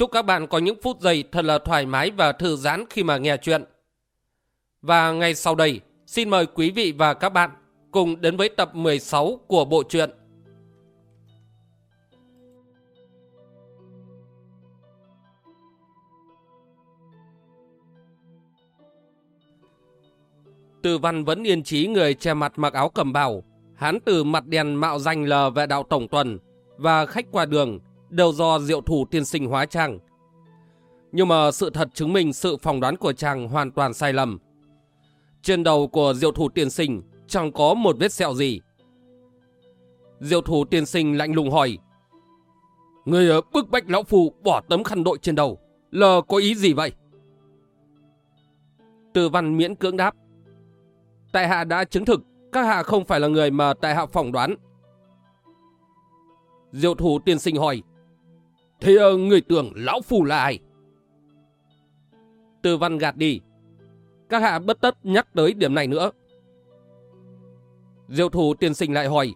Chúc các bạn có những phút giây thật là thoải mái và thư giãn khi mà nghe chuyện. Và ngay sau đây, xin mời quý vị và các bạn cùng đến với tập 16 của bộ truyện. Từ văn vẫn yên trí người che mặt mặc áo cầm bào, hán từ mặt đèn mạo danh lờ vệ đạo tổng tuần và khách qua đường đều do diệu thủ tiên sinh hóa trang. Nhưng mà sự thật chứng minh sự phỏng đoán của chàng hoàn toàn sai lầm. Trên đầu của diệu thủ tiên sinh chẳng có một vết sẹo gì. Diệu thủ tiên sinh lạnh lùng hỏi. Người ờ, bức bách lão phù bỏ tấm khăn đội trên đầu. Là có ý gì vậy? Từ văn miễn cưỡng đáp. Tại hạ đã chứng thực, các hạ không phải là người mà tại hạ phỏng đoán. Diệu thủ tiên sinh hỏi. Thế người tưởng lão phù là ai? Từ văn gạt đi. Các hạ bất tất nhắc tới điểm này nữa. Diệu thủ tiên sinh lại hỏi.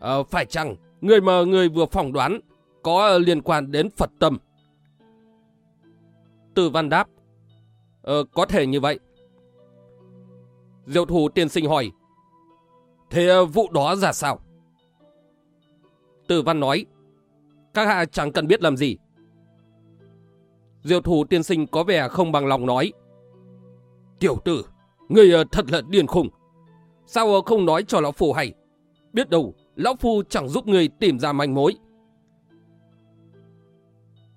À, phải chăng người mà người vừa phỏng đoán có liên quan đến Phật tâm? Từ văn đáp. Ờ, có thể như vậy. Diệu thủ tiên sinh hỏi. Thế vụ đó ra sao? Từ văn nói. Các hạ chẳng cần biết làm gì. Diệu thủ tiên sinh có vẻ không bằng lòng nói. Tiểu tử, người ờ, thật là điên khùng. Sao ờ, không nói cho lão phu hay? Biết đâu, lão phu chẳng giúp người tìm ra manh mối.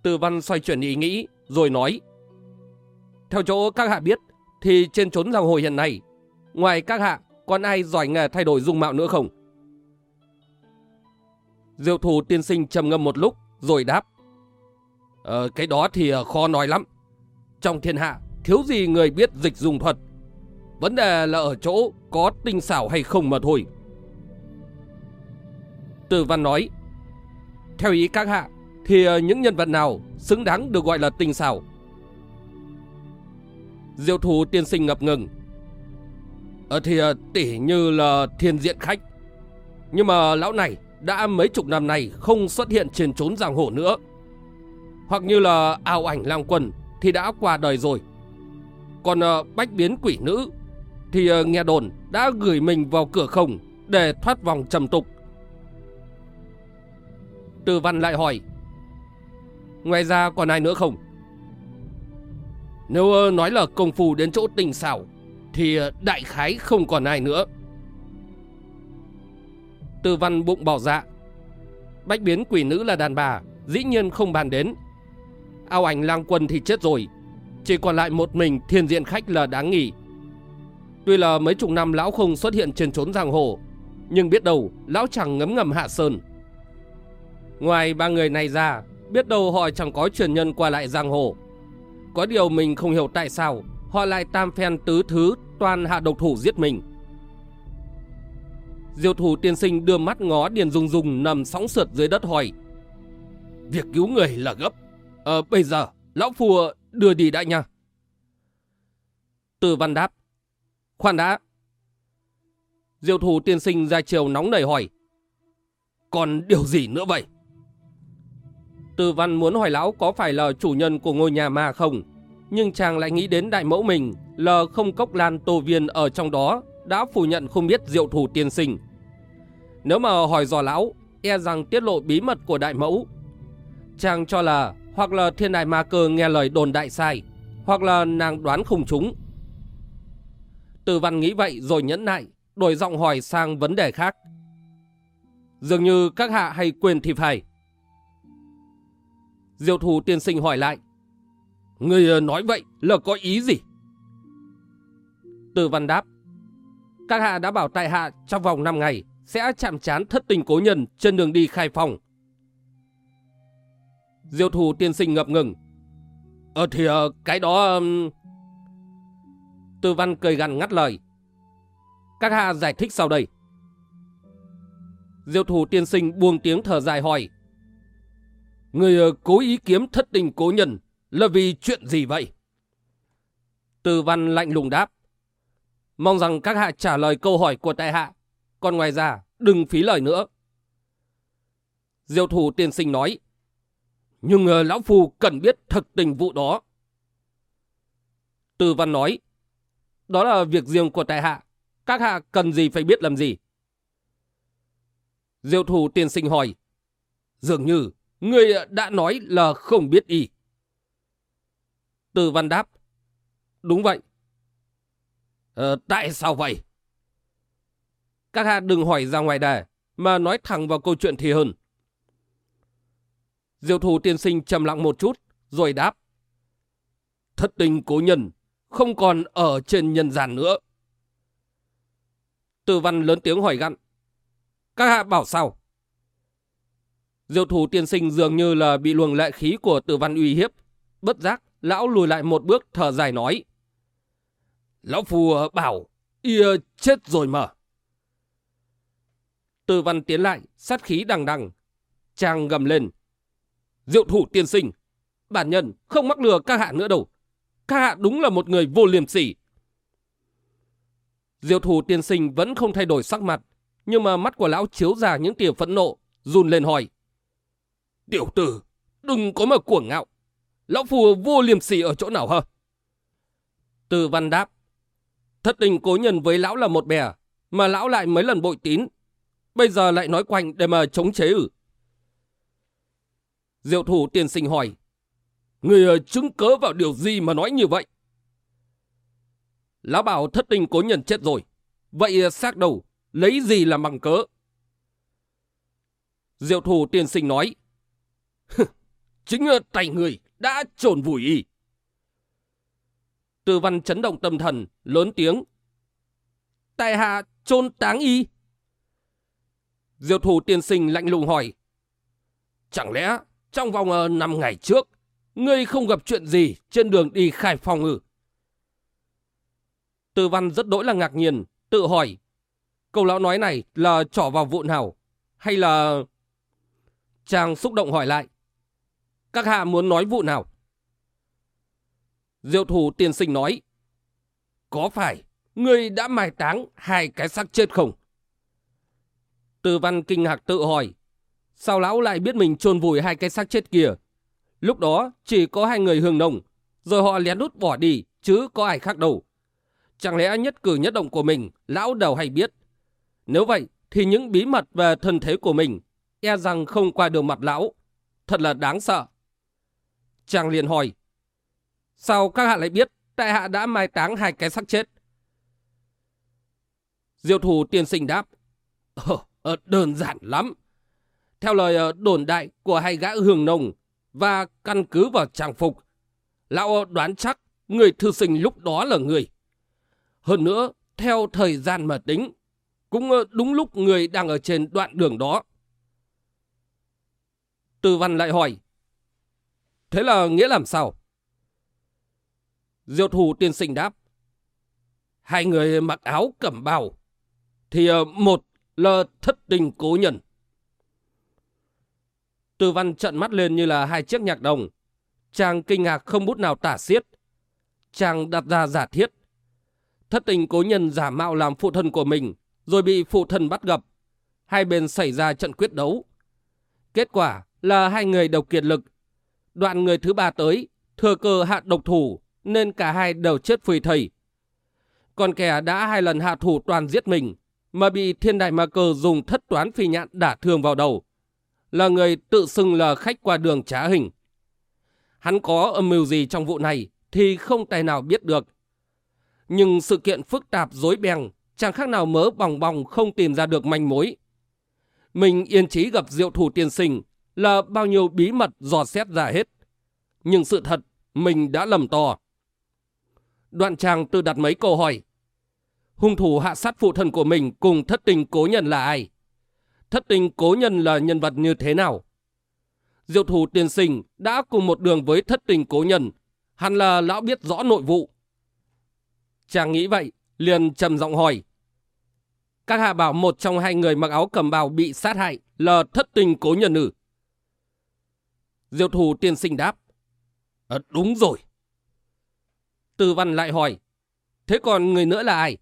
Từ văn xoay chuyển ý nghĩ, rồi nói. Theo chỗ các hạ biết, thì trên trốn giang hồ hiện nay, ngoài các hạ, còn ai giỏi nghề thay đổi dung mạo nữa không? Diệu thủ tiên sinh trầm ngâm một lúc, rồi đáp. Ờ, cái đó thì ờ, khó nói lắm. Trong thiên hạ, thiếu gì người biết dịch dùng thuật. Vấn đề là ở chỗ có tinh xảo hay không mà thôi. Từ văn nói, theo ý các hạ, thì ờ, những nhân vật nào xứng đáng được gọi là tinh xảo? Diệu thủ tiên sinh ngập ngừng. Ờ thì ờ, tỉ như là thiên diện khách. Nhưng mà lão này đã mấy chục năm nay không xuất hiện trên trốn giang hồ nữa. Hoặc như là ảo ảnh lang quần thì đã qua đời rồi. Còn uh, bách biến quỷ nữ thì uh, nghe đồn đã gửi mình vào cửa không để thoát vòng trầm tục. Từ văn lại hỏi. Ngoài ra còn ai nữa không? Nếu uh, nói là công phu đến chỗ tình xảo thì uh, đại khái không còn ai nữa. Từ văn bụng bỏ dạ. Bách biến quỷ nữ là đàn bà, dĩ nhiên không bàn đến. Ao ảnh lang quân thì chết rồi, chỉ còn lại một mình thiên diện khách là đáng nghỉ. Tuy là mấy chục năm lão không xuất hiện trên trốn giang hồ, nhưng biết đâu lão chẳng ngấm ngầm hạ sơn. Ngoài ba người này ra, biết đâu họ chẳng có truyền nhân qua lại giang hồ. Có điều mình không hiểu tại sao họ lại tam phen tứ thứ toàn hạ độc thủ giết mình. Diệu thủ tiên sinh đưa mắt ngó Điền Dung Dung nằm sóng sượt dưới đất hỏi. Việc cứu người là gấp. Ờ, bây giờ, lão phù đưa đi đã nha. Từ văn đáp. Khoan đã. Diệu thủ tiên sinh ra chiều nóng nảy hỏi. Còn điều gì nữa vậy? Từ văn muốn hỏi lão có phải là chủ nhân của ngôi nhà ma không? Nhưng chàng lại nghĩ đến đại mẫu mình là không cốc lan tô viên ở trong đó đã phủ nhận không biết diệu thủ tiên sinh. Nếu mà hỏi dò lão, e rằng tiết lộ bí mật của đại mẫu. Chàng cho là hoặc là thiên đại ma cơ nghe lời đồn đại sai, hoặc là nàng đoán không trúng. Từ văn nghĩ vậy rồi nhẫn nại, đổi giọng hỏi sang vấn đề khác. Dường như các hạ hay quên thì phải. Diệu thủ tiên sinh hỏi lại. Người ờ, nói vậy là có ý gì? Từ văn đáp. Các hạ đã bảo tại hạ trong vòng 5 ngày sẽ chạm chán thất tình cố nhân trên đường đi khai phòng. Diêu thủ tiên sinh ngập ngừng. Ờ thì uh, cái đó... Um... Tư văn cười gằn ngắt lời. Các hạ giải thích sau đây. Diêu thủ tiên sinh buông tiếng thở dài hỏi. Người uh, cố ý kiếm thất tình cố nhân là vì chuyện gì vậy? Tư văn lạnh lùng đáp. Mong rằng các hạ trả lời câu hỏi của tại hạ. Còn ngoài ra, đừng phí lời nữa. Diêu thủ tiên sinh nói. Nhưng uh, lão phu cần biết thật tình vụ đó. từ văn nói. Đó là việc riêng của tại hạ. Các hạ cần gì phải biết làm gì? Diêu thủ tiên sinh hỏi. Dường như, người đã nói là không biết y. từ văn đáp. Đúng vậy. Ờ, tại sao vậy? Các hạ đừng hỏi ra ngoài đề, mà nói thẳng vào câu chuyện thì hơn. Diệu thủ tiên sinh trầm lặng một chút, rồi đáp. Thất tình cố nhân, không còn ở trên nhân gian nữa. Tử văn lớn tiếng hỏi gặn. Các hạ bảo sao? Diệu thủ tiên sinh dường như là bị luồng lệ khí của tử văn uy hiếp. Bất giác, lão lùi lại một bước thở dài nói. Lão phù bảo, y chết rồi mà. Từ văn tiến lại, sát khí đằng đằng. Chàng gầm lên. Diệu thủ tiên sinh, bản nhân không mắc lừa các hạ nữa đâu. Các hạ đúng là một người vô liềm sỉ. Diệu thủ tiên sinh vẫn không thay đổi sắc mặt, nhưng mà mắt của lão chiếu ra những tia phẫn nộ, run lên hỏi. Tiểu tử, đừng có mà cuồng ngạo. Lão phù vô liềm sỉ ở chỗ nào hả? Từ văn đáp. Thất tình cố nhân với lão là một bè, mà lão lại mấy lần bội tín. Bây giờ lại nói quanh để mà chống chế ử. Diệu thủ tiên sinh hỏi. Người ờ, chứng cớ vào điều gì mà nói như vậy? Lão bảo thất tình cố nhân chết rồi. Vậy ờ, xác đầu, lấy gì làm bằng cớ? Diệu thủ tiên sinh nói. Chính ờ, tay người đã trồn vùi y. Tư văn chấn động tâm thần, lớn tiếng. Tại hạ trôn táng y. Diệu thủ tiên sinh lạnh lùng hỏi. Chẳng lẽ trong vòng ờ, uh, 5 ngày trước, ngươi không gặp chuyện gì trên đường đi khai phòng ư? Tư văn rất đỗi là ngạc nhiên, tự hỏi. Câu lão nói này là trỏ vào vụ nào? Hay là... Chàng xúc động hỏi lại. Các hạ muốn nói vụ nào? Diệu thủ tiên sinh nói. Có phải ngươi đã mai táng hai cái xác chết không? Tư văn kinh ngạc tự hỏi. Sao lão lại biết mình chôn vùi hai cái xác chết kia? Lúc đó chỉ có hai người hương nồng, rồi họ lén lút bỏ đi, chứ có ai khác đâu. Chẳng lẽ nhất cử nhất động của mình, lão đầu hay biết? Nếu vậy, thì những bí mật về thân thế của mình, e rằng không qua được mặt lão. Thật là đáng sợ. Chàng liền hỏi, sao các hạ lại biết tại hạ đã mai táng hai cái xác chết? Diệu thủ tiên sinh đáp, ờ, Ờ, đơn giản lắm. Theo lời ờ, đồn đại của hai gã hưởng nồng và căn cứ vào trang phục, lão đoán chắc người thư sinh lúc đó là người. Hơn nữa, theo thời gian mà tính, cũng ờ, đúng lúc người đang ở trên đoạn đường đó. Tư văn lại hỏi, thế là nghĩa làm sao? Diệu thủ tiên sinh đáp, hai người mặc áo cẩm bào, thì một là thất tình cố nhân. Từ văn trận mắt lên như là hai chiếc nhạc đồng. Chàng kinh ngạc không bút nào tả xiết. Chàng đặt ra giả thiết. Thất tình cố nhân giả mạo làm phụ thân của mình, rồi bị phụ thân bắt gặp. Hai bên xảy ra trận quyết đấu. Kết quả là hai người đều kiệt lực. Đoạn người thứ ba tới, thừa cơ hạ độc thủ, nên cả hai đều chết phùy thầy. Còn kẻ đã hai lần hạ thủ toàn giết mình, mà bị thiên đại ma cơ dùng thất toán phi nhạn đả thương vào đầu là người tự xưng là khách qua đường trá hình. Hắn có âm mưu gì trong vụ này thì không tài nào biết được. Nhưng sự kiện phức tạp dối beng chẳng khác nào mớ bòng bòng không tìm ra được manh mối. Mình yên trí gặp diệu thủ tiên sinh là bao nhiêu bí mật dò xét ra hết. Nhưng sự thật, mình đã lầm to. Đoạn chàng tự đặt mấy câu hỏi. Hung thủ hạ sát phụ thân của mình cùng thất tình cố nhân là ai? thất tình cố nhân là nhân vật như thế nào. Diệu thủ tiên sinh đã cùng một đường với thất tình cố nhân, Hẳn là lão biết rõ nội vụ. Chàng nghĩ vậy, liền trầm giọng hỏi. Các hạ bảo một trong hai người mặc áo cầm bào bị sát hại là thất tình cố nhân nữ. Diệu thủ tiên sinh đáp. À, đúng rồi. Từ văn lại hỏi. Thế còn người nữa là ai?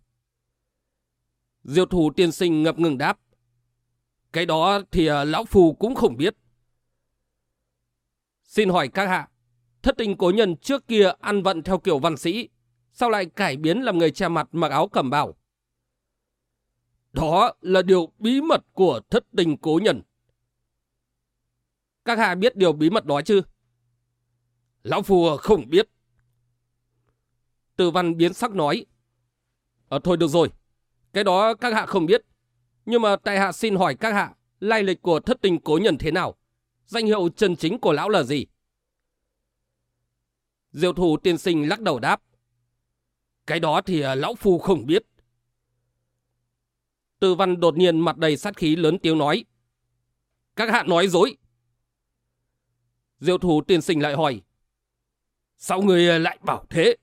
Diệu thủ tiên sinh ngập ngừng đáp. Cái đó thì uh, lão phù cũng không biết. Xin hỏi các hạ, thất tình cố nhân trước kia ăn vận theo kiểu văn sĩ, sao lại cải biến làm người che mặt mặc áo cẩm bào? Đó là điều bí mật của thất tình cố nhân. Các hạ biết điều bí mật đó chứ? Lão Phù không biết. Từ văn biến sắc nói. À, thôi được rồi, cái đó các hạ không biết. Nhưng mà tại hạ xin hỏi các hạ, lai lịch của thất tình cố nhân thế nào? Danh hiệu chân chính của lão là gì? Diệu thủ tiên sinh lắc đầu đáp. Cái đó thì à, lão phu không biết. Tư văn đột nhiên mặt đầy sát khí lớn tiếng nói. Các hạ nói dối. Diệu thủ tiên sinh lại hỏi. Sao người à, lại bảo thế?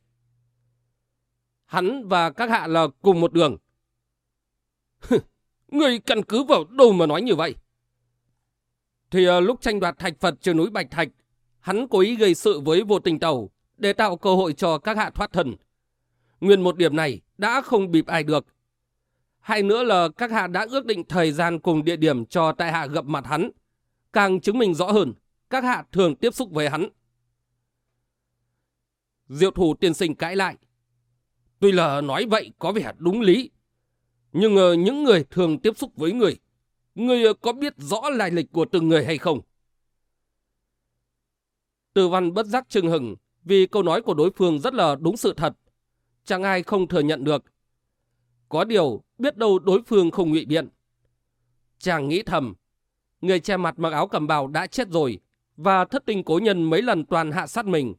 Hắn và các hạ là cùng một đường. người căn cứ vào đâu mà nói như vậy? Thì à, lúc tranh đoạt thạch Phật trên núi Bạch Thạch, hắn cố ý gây sự với vô tình tàu để tạo cơ hội cho các hạ thoát thần. Nguyên một điểm này đã không bịp ai được. Hay nữa là các hạ đã ước định thời gian cùng địa điểm cho tại hạ gặp mặt hắn. Càng chứng minh rõ hơn, các hạ thường tiếp xúc với hắn. Diệu thủ tiên sinh cãi lại. Tuy là nói vậy có vẻ đúng lý, nhưng uh, những người thường tiếp xúc với người, người uh, có biết rõ lai lịch của từng người hay không? Từ văn bất giác trưng hừng vì câu nói của đối phương rất là đúng sự thật. Chẳng ai không thừa nhận được. Có điều, biết đâu đối phương không ngụy biện. Chàng nghĩ thầm, người che mặt mặc áo cầm bào đã chết rồi, và thất tình cố nhân mấy lần toàn hạ sát mình.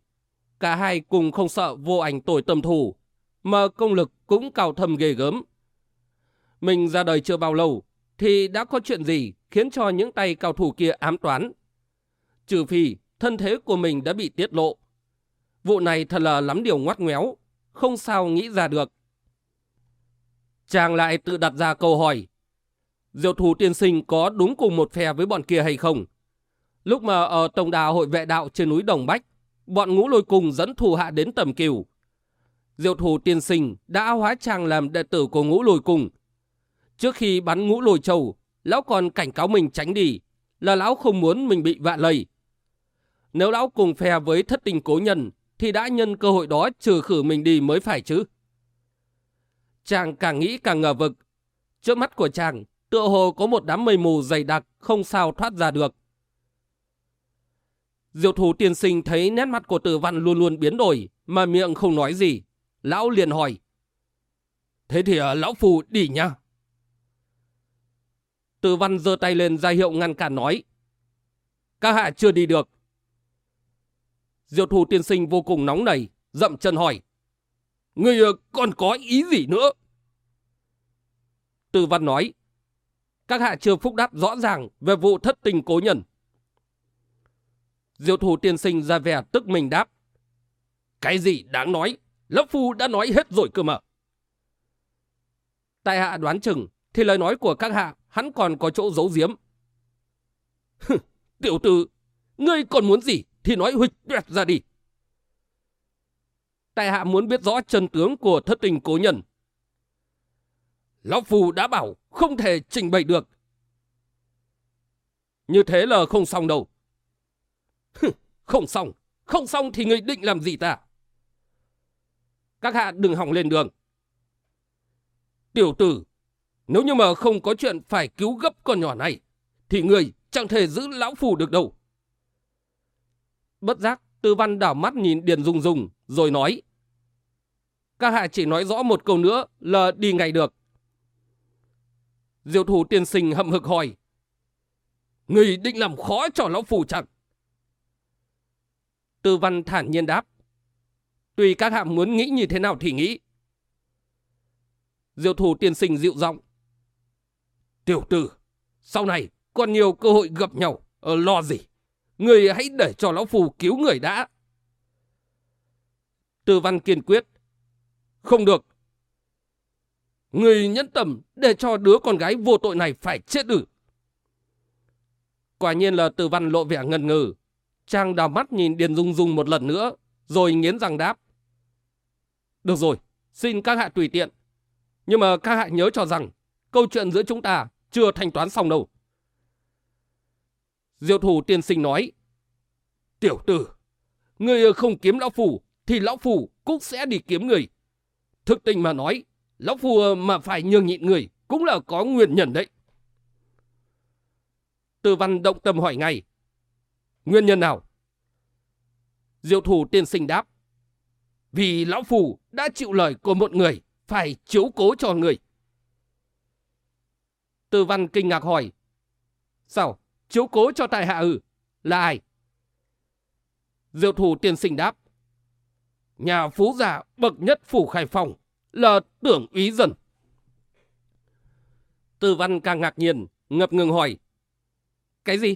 Cả hai cùng không sợ vô ảnh tội tâm thù, mà công lực cũng cao thầm ghê gớm. Mình ra đời chưa bao lâu, thì đã có chuyện gì khiến cho những tay cao thủ kia ám toán. Trừ phi thân thế của mình đã bị tiết lộ. Vụ này thật là lắm điều ngoắt ngoéo, không sao nghĩ ra được. Chàng lại tự đặt ra câu hỏi. Diệu thủ tiên sinh có đúng cùng một phe với bọn kia hay không? Lúc mà ở tổng đà hội vệ đạo trên núi Đồng Bách, bọn ngũ lôi cùng dẫn thủ hạ đến tầm kiều. Diệu thủ tiên sinh đã hóa trang làm đệ tử của ngũ lôi cùng. Trước khi bắn ngũ lôi châu, lão còn cảnh cáo mình tránh đi, là lão không muốn mình bị vạ lây. Nếu lão cùng phe với thất tình cố nhân, thì đã nhân cơ hội đó trừ khử mình đi mới phải chứ. Chàng càng nghĩ càng ngờ vực. Trước mắt của chàng, tựa hồ có một đám mây mù dày đặc, không sao thoát ra được. Diệu thủ tiên sinh thấy nét mặt của tử văn luôn luôn biến đổi, mà miệng không nói gì. Lão liền hỏi. Thế thì ờ, lão phù đi nha. Từ văn giơ tay lên ra hiệu ngăn cản nói. Các hạ chưa đi được. Diệu thủ tiên sinh vô cùng nóng nảy, dậm chân hỏi. Người ờ, còn có ý gì nữa? Từ văn nói. Các hạ chưa phúc đáp rõ ràng về vụ thất tình cố nhân. Diệu thủ tiên sinh ra vẻ tức mình đáp. Cái gì đáng nói? Lão Phu đã nói hết rồi cơ mà. Tại hạ đoán chừng thì lời nói của các hạ hắn còn có chỗ giấu giếm. Tiểu tử, ngươi còn muốn gì thì nói huỵch tuyệt ra đi. Tại hạ muốn biết rõ chân tướng của thất tình cố nhân. Lão phù đã bảo không thể trình bày được. Như thế là không xong đâu. không xong, không xong thì ngươi định làm gì ta? Các hạ đừng hỏng lên đường. Tiểu tử, nếu như mà không có chuyện phải cứu gấp con nhỏ này, thì người chẳng thể giữ lão phù được đâu. Bất giác, tư văn đảo mắt nhìn Điền Dung Dung, rồi nói. Các hạ chỉ nói rõ một câu nữa là đi ngay được. Diệu thủ tiên sinh hậm hực hỏi. Người định làm khó cho lão phù chẳng? Tư văn thản nhiên đáp. Tùy các hạ muốn nghĩ như thế nào thì nghĩ. Diệu thủ tiên sinh dịu giọng. Tiểu tử, sau này còn nhiều cơ hội gặp nhau, ở lo gì? Người hãy để cho lão phù cứu người đã. tư văn kiên quyết. Không được. Người nhẫn tâm để cho đứa con gái vô tội này phải chết ử. Quả nhiên là tư văn lộ vẻ ngần ngừ. Chàng đào mắt nhìn Điền Dung Dung một lần nữa, rồi nghiến răng đáp. Được rồi, xin các hạ tùy tiện. Nhưng mà các hạ nhớ cho rằng, câu chuyện giữa chúng ta chưa thanh toán xong đâu. Diệu thủ tiên sinh nói, Tiểu tử, người không kiếm lão phù thì lão phù cũng sẽ đi kiếm người. Thực tình mà nói, lão phù mà phải nhường nhịn người cũng là có nguyên nhân đấy. tư văn động tâm hỏi ngay. Nguyên nhân nào? Diệu thủ tiên sinh đáp. Vì lão phù đã chịu lời của một người phải chiếu cố cho người. Tư văn kinh ngạc hỏi. Sao? Chiếu cố cho tại hạ ư? Là ai? Diệu thủ tiên sinh đáp. Nhà phú giả bậc nhất phủ khai phòng là tưởng úy dần. Tư văn càng ngạc nhiên, ngập ngừng hỏi. Cái gì?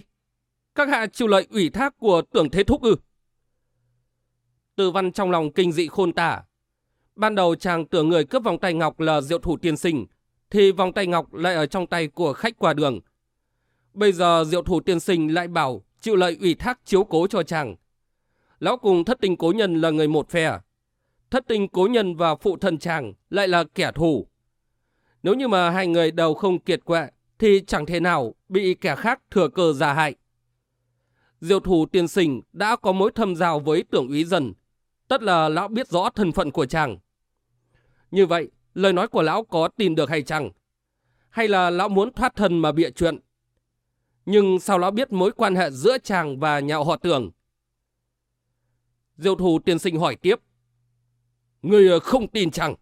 Các hạ chịu lợi ủy thác của tưởng thế thúc ư? Tư văn trong lòng kinh dị khôn tả. Ban đầu chàng tưởng người cướp vòng tay ngọc là diệu thủ tiên sinh, thì vòng tay ngọc lại ở trong tay của khách qua đường. Bây giờ diệu thủ tiên sinh lại bảo chịu lợi ủy thác chiếu cố cho chàng. Lão cùng thất tình cố nhân là người một phe. Thất tình cố nhân và phụ thân chàng lại là kẻ thù. Nếu như mà hai người đều không kiệt quệ, thì chẳng thể nào bị kẻ khác thừa cơ giả hại. Diệu thủ tiên sinh đã có mối thâm giao với tưởng úy dần, tất là lão biết rõ thân phận của chàng. Như vậy, lời nói của lão có tin được hay chăng? Hay là lão muốn thoát thân mà bịa chuyện? Nhưng sao lão biết mối quan hệ giữa chàng và nhà họ tưởng? Diệu thủ tiên sinh hỏi tiếp. Người ờ, không tin chăng?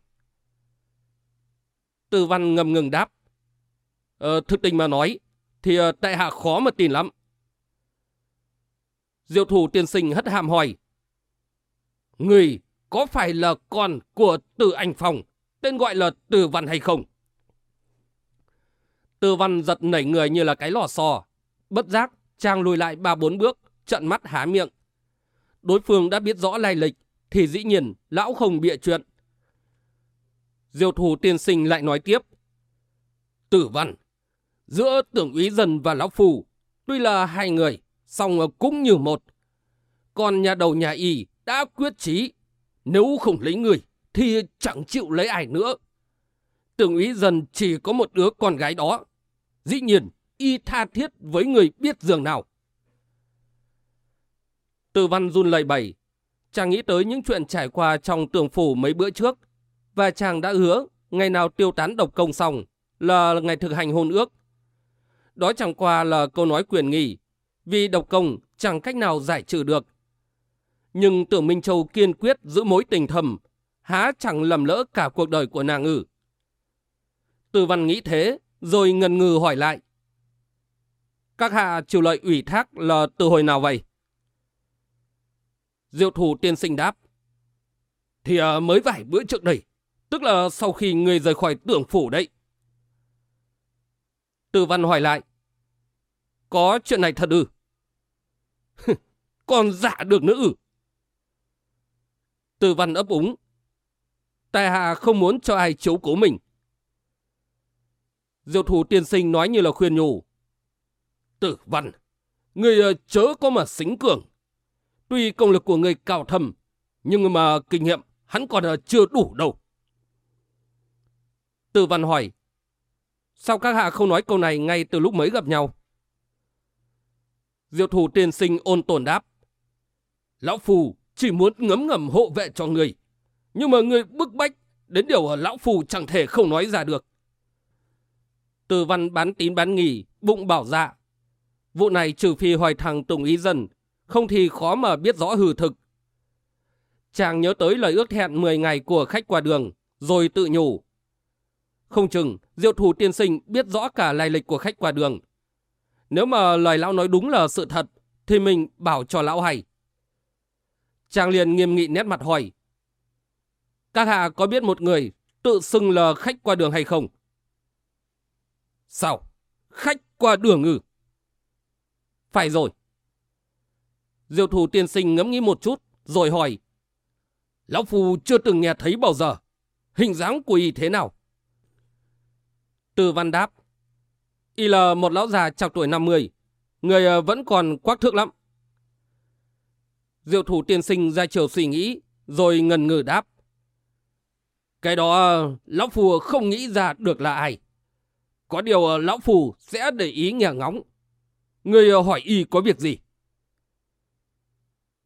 tư văn ngầm ngừng đáp. Ờ, thực tình mà nói, thì ờ, tại hạ khó mà tin lắm. Diệu thủ tiên sinh hất hàm hỏi. Người có phải là con của tử Anh phòng? Tên gọi là Từ Văn hay không? Từ Văn giật nảy người như là cái lò xo, Bất giác, trang lùi lại ba bốn bước, trận mắt há miệng. Đối phương đã biết rõ lai lịch, thì dĩ nhiên lão không bịa chuyện. Diêu thủ tiên sinh lại nói tiếp. Tử Văn, giữa tưởng úy dân và lão phù, tuy là hai người, song cũng như một. Còn nhà đầu nhà y đã quyết chí, nếu không lấy người thì chẳng chịu lấy ai nữa. Tưởng úy dần chỉ có một đứa con gái đó. Dĩ nhiên, y tha thiết với người biết giường nào. Từ văn run lầy bẩy, chàng nghĩ tới những chuyện trải qua trong tường phủ mấy bữa trước, và chàng đã hứa ngày nào tiêu tán độc công xong là ngày thực hành hôn ước. Đó chẳng qua là câu nói quyền nghỉ, vì độc công chẳng cách nào giải trừ được. Nhưng tưởng Minh Châu kiên quyết giữ mối tình thầm, há chẳng lầm lỡ cả cuộc đời của nàng ư. Từ văn nghĩ thế, rồi ngần ngừ hỏi lại. Các hạ chịu lợi ủy thác là từ hồi nào vậy? Diệu thủ tiên sinh đáp. Thì à, mới vài bữa trước đây, tức là sau khi người rời khỏi tưởng phủ đấy. Từ văn hỏi lại. Có chuyện này thật ư? Còn giả được nữa ư? Từ văn ấp úng. Tài hạ không muốn cho ai chiếu cố mình. Diệu thủ tiên sinh nói như là khuyên nhủ. Tử văn, người ờ, chớ có mà xính cường. Tuy công lực của người cao thầm, nhưng mà kinh nghiệm hắn còn ờ, chưa đủ đâu. tử văn hỏi, sao các hạ không nói câu này ngay từ lúc mới gặp nhau? Diệu thủ tiên sinh ôn tồn đáp. Lão Phù chỉ muốn ngấm ngầm hộ vệ cho người. Nhưng mà người bức bách đến điều Lão Phù chẳng thể không nói ra được. Từ văn bán tín bán nghỉ, bụng bảo dạ. Vụ này trừ phi hoài thằng Tùng Ý Dân, không thì khó mà biết rõ hư thực. Chàng nhớ tới lời ước hẹn 10 ngày của khách qua đường, rồi tự nhủ. Không chừng, diệu thủ tiên sinh biết rõ cả lai lịch của khách qua đường, nếu mà lời lão nói đúng là sự thật, thì mình bảo cho lão hay. Chàng liền nghiêm nghị nét mặt hỏi. Các hạ có biết một người tự xưng là khách qua đường hay không? Sao? Khách qua đường ư? Phải rồi. Diệu thủ tiên sinh ngẫm nghĩ một chút, rồi hỏi. Lão Phu chưa từng nghe thấy bao giờ. Hình dáng của y thế nào? Từ văn đáp. Y là một lão già chọc tuổi 50. Người ờ, vẫn còn quắc thước lắm. Diệu thủ tiên sinh ra chiều suy nghĩ, rồi ngần ngừ đáp. Cái đó Lão Phù không nghĩ ra được là ai. Có điều ờ, Lão Phù sẽ để ý nghe ngóng. Người ờ, hỏi y có việc gì?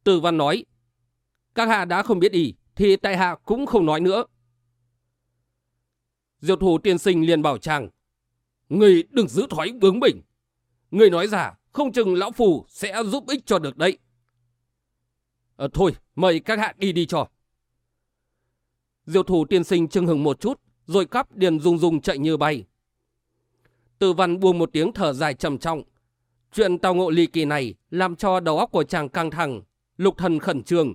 Từ văn nói. Các hạ đã không biết y, thì tại hạ cũng không nói nữa. Diệu thủ tiên sinh liền bảo chàng. Người đừng giữ thói bướng bỉnh. Người nói giả, không chừng lão phù sẽ giúp ích cho được đấy. À, thôi, mời các hạ đi đi cho. Diệu thủ tiên sinh chưng hừng một chút, rồi cắp điền rung rung chạy như bay. Từ văn buông một tiếng thở dài trầm trọng. Chuyện tàu ngộ ly kỳ này làm cho đầu óc của chàng căng thẳng, lục thần khẩn trương.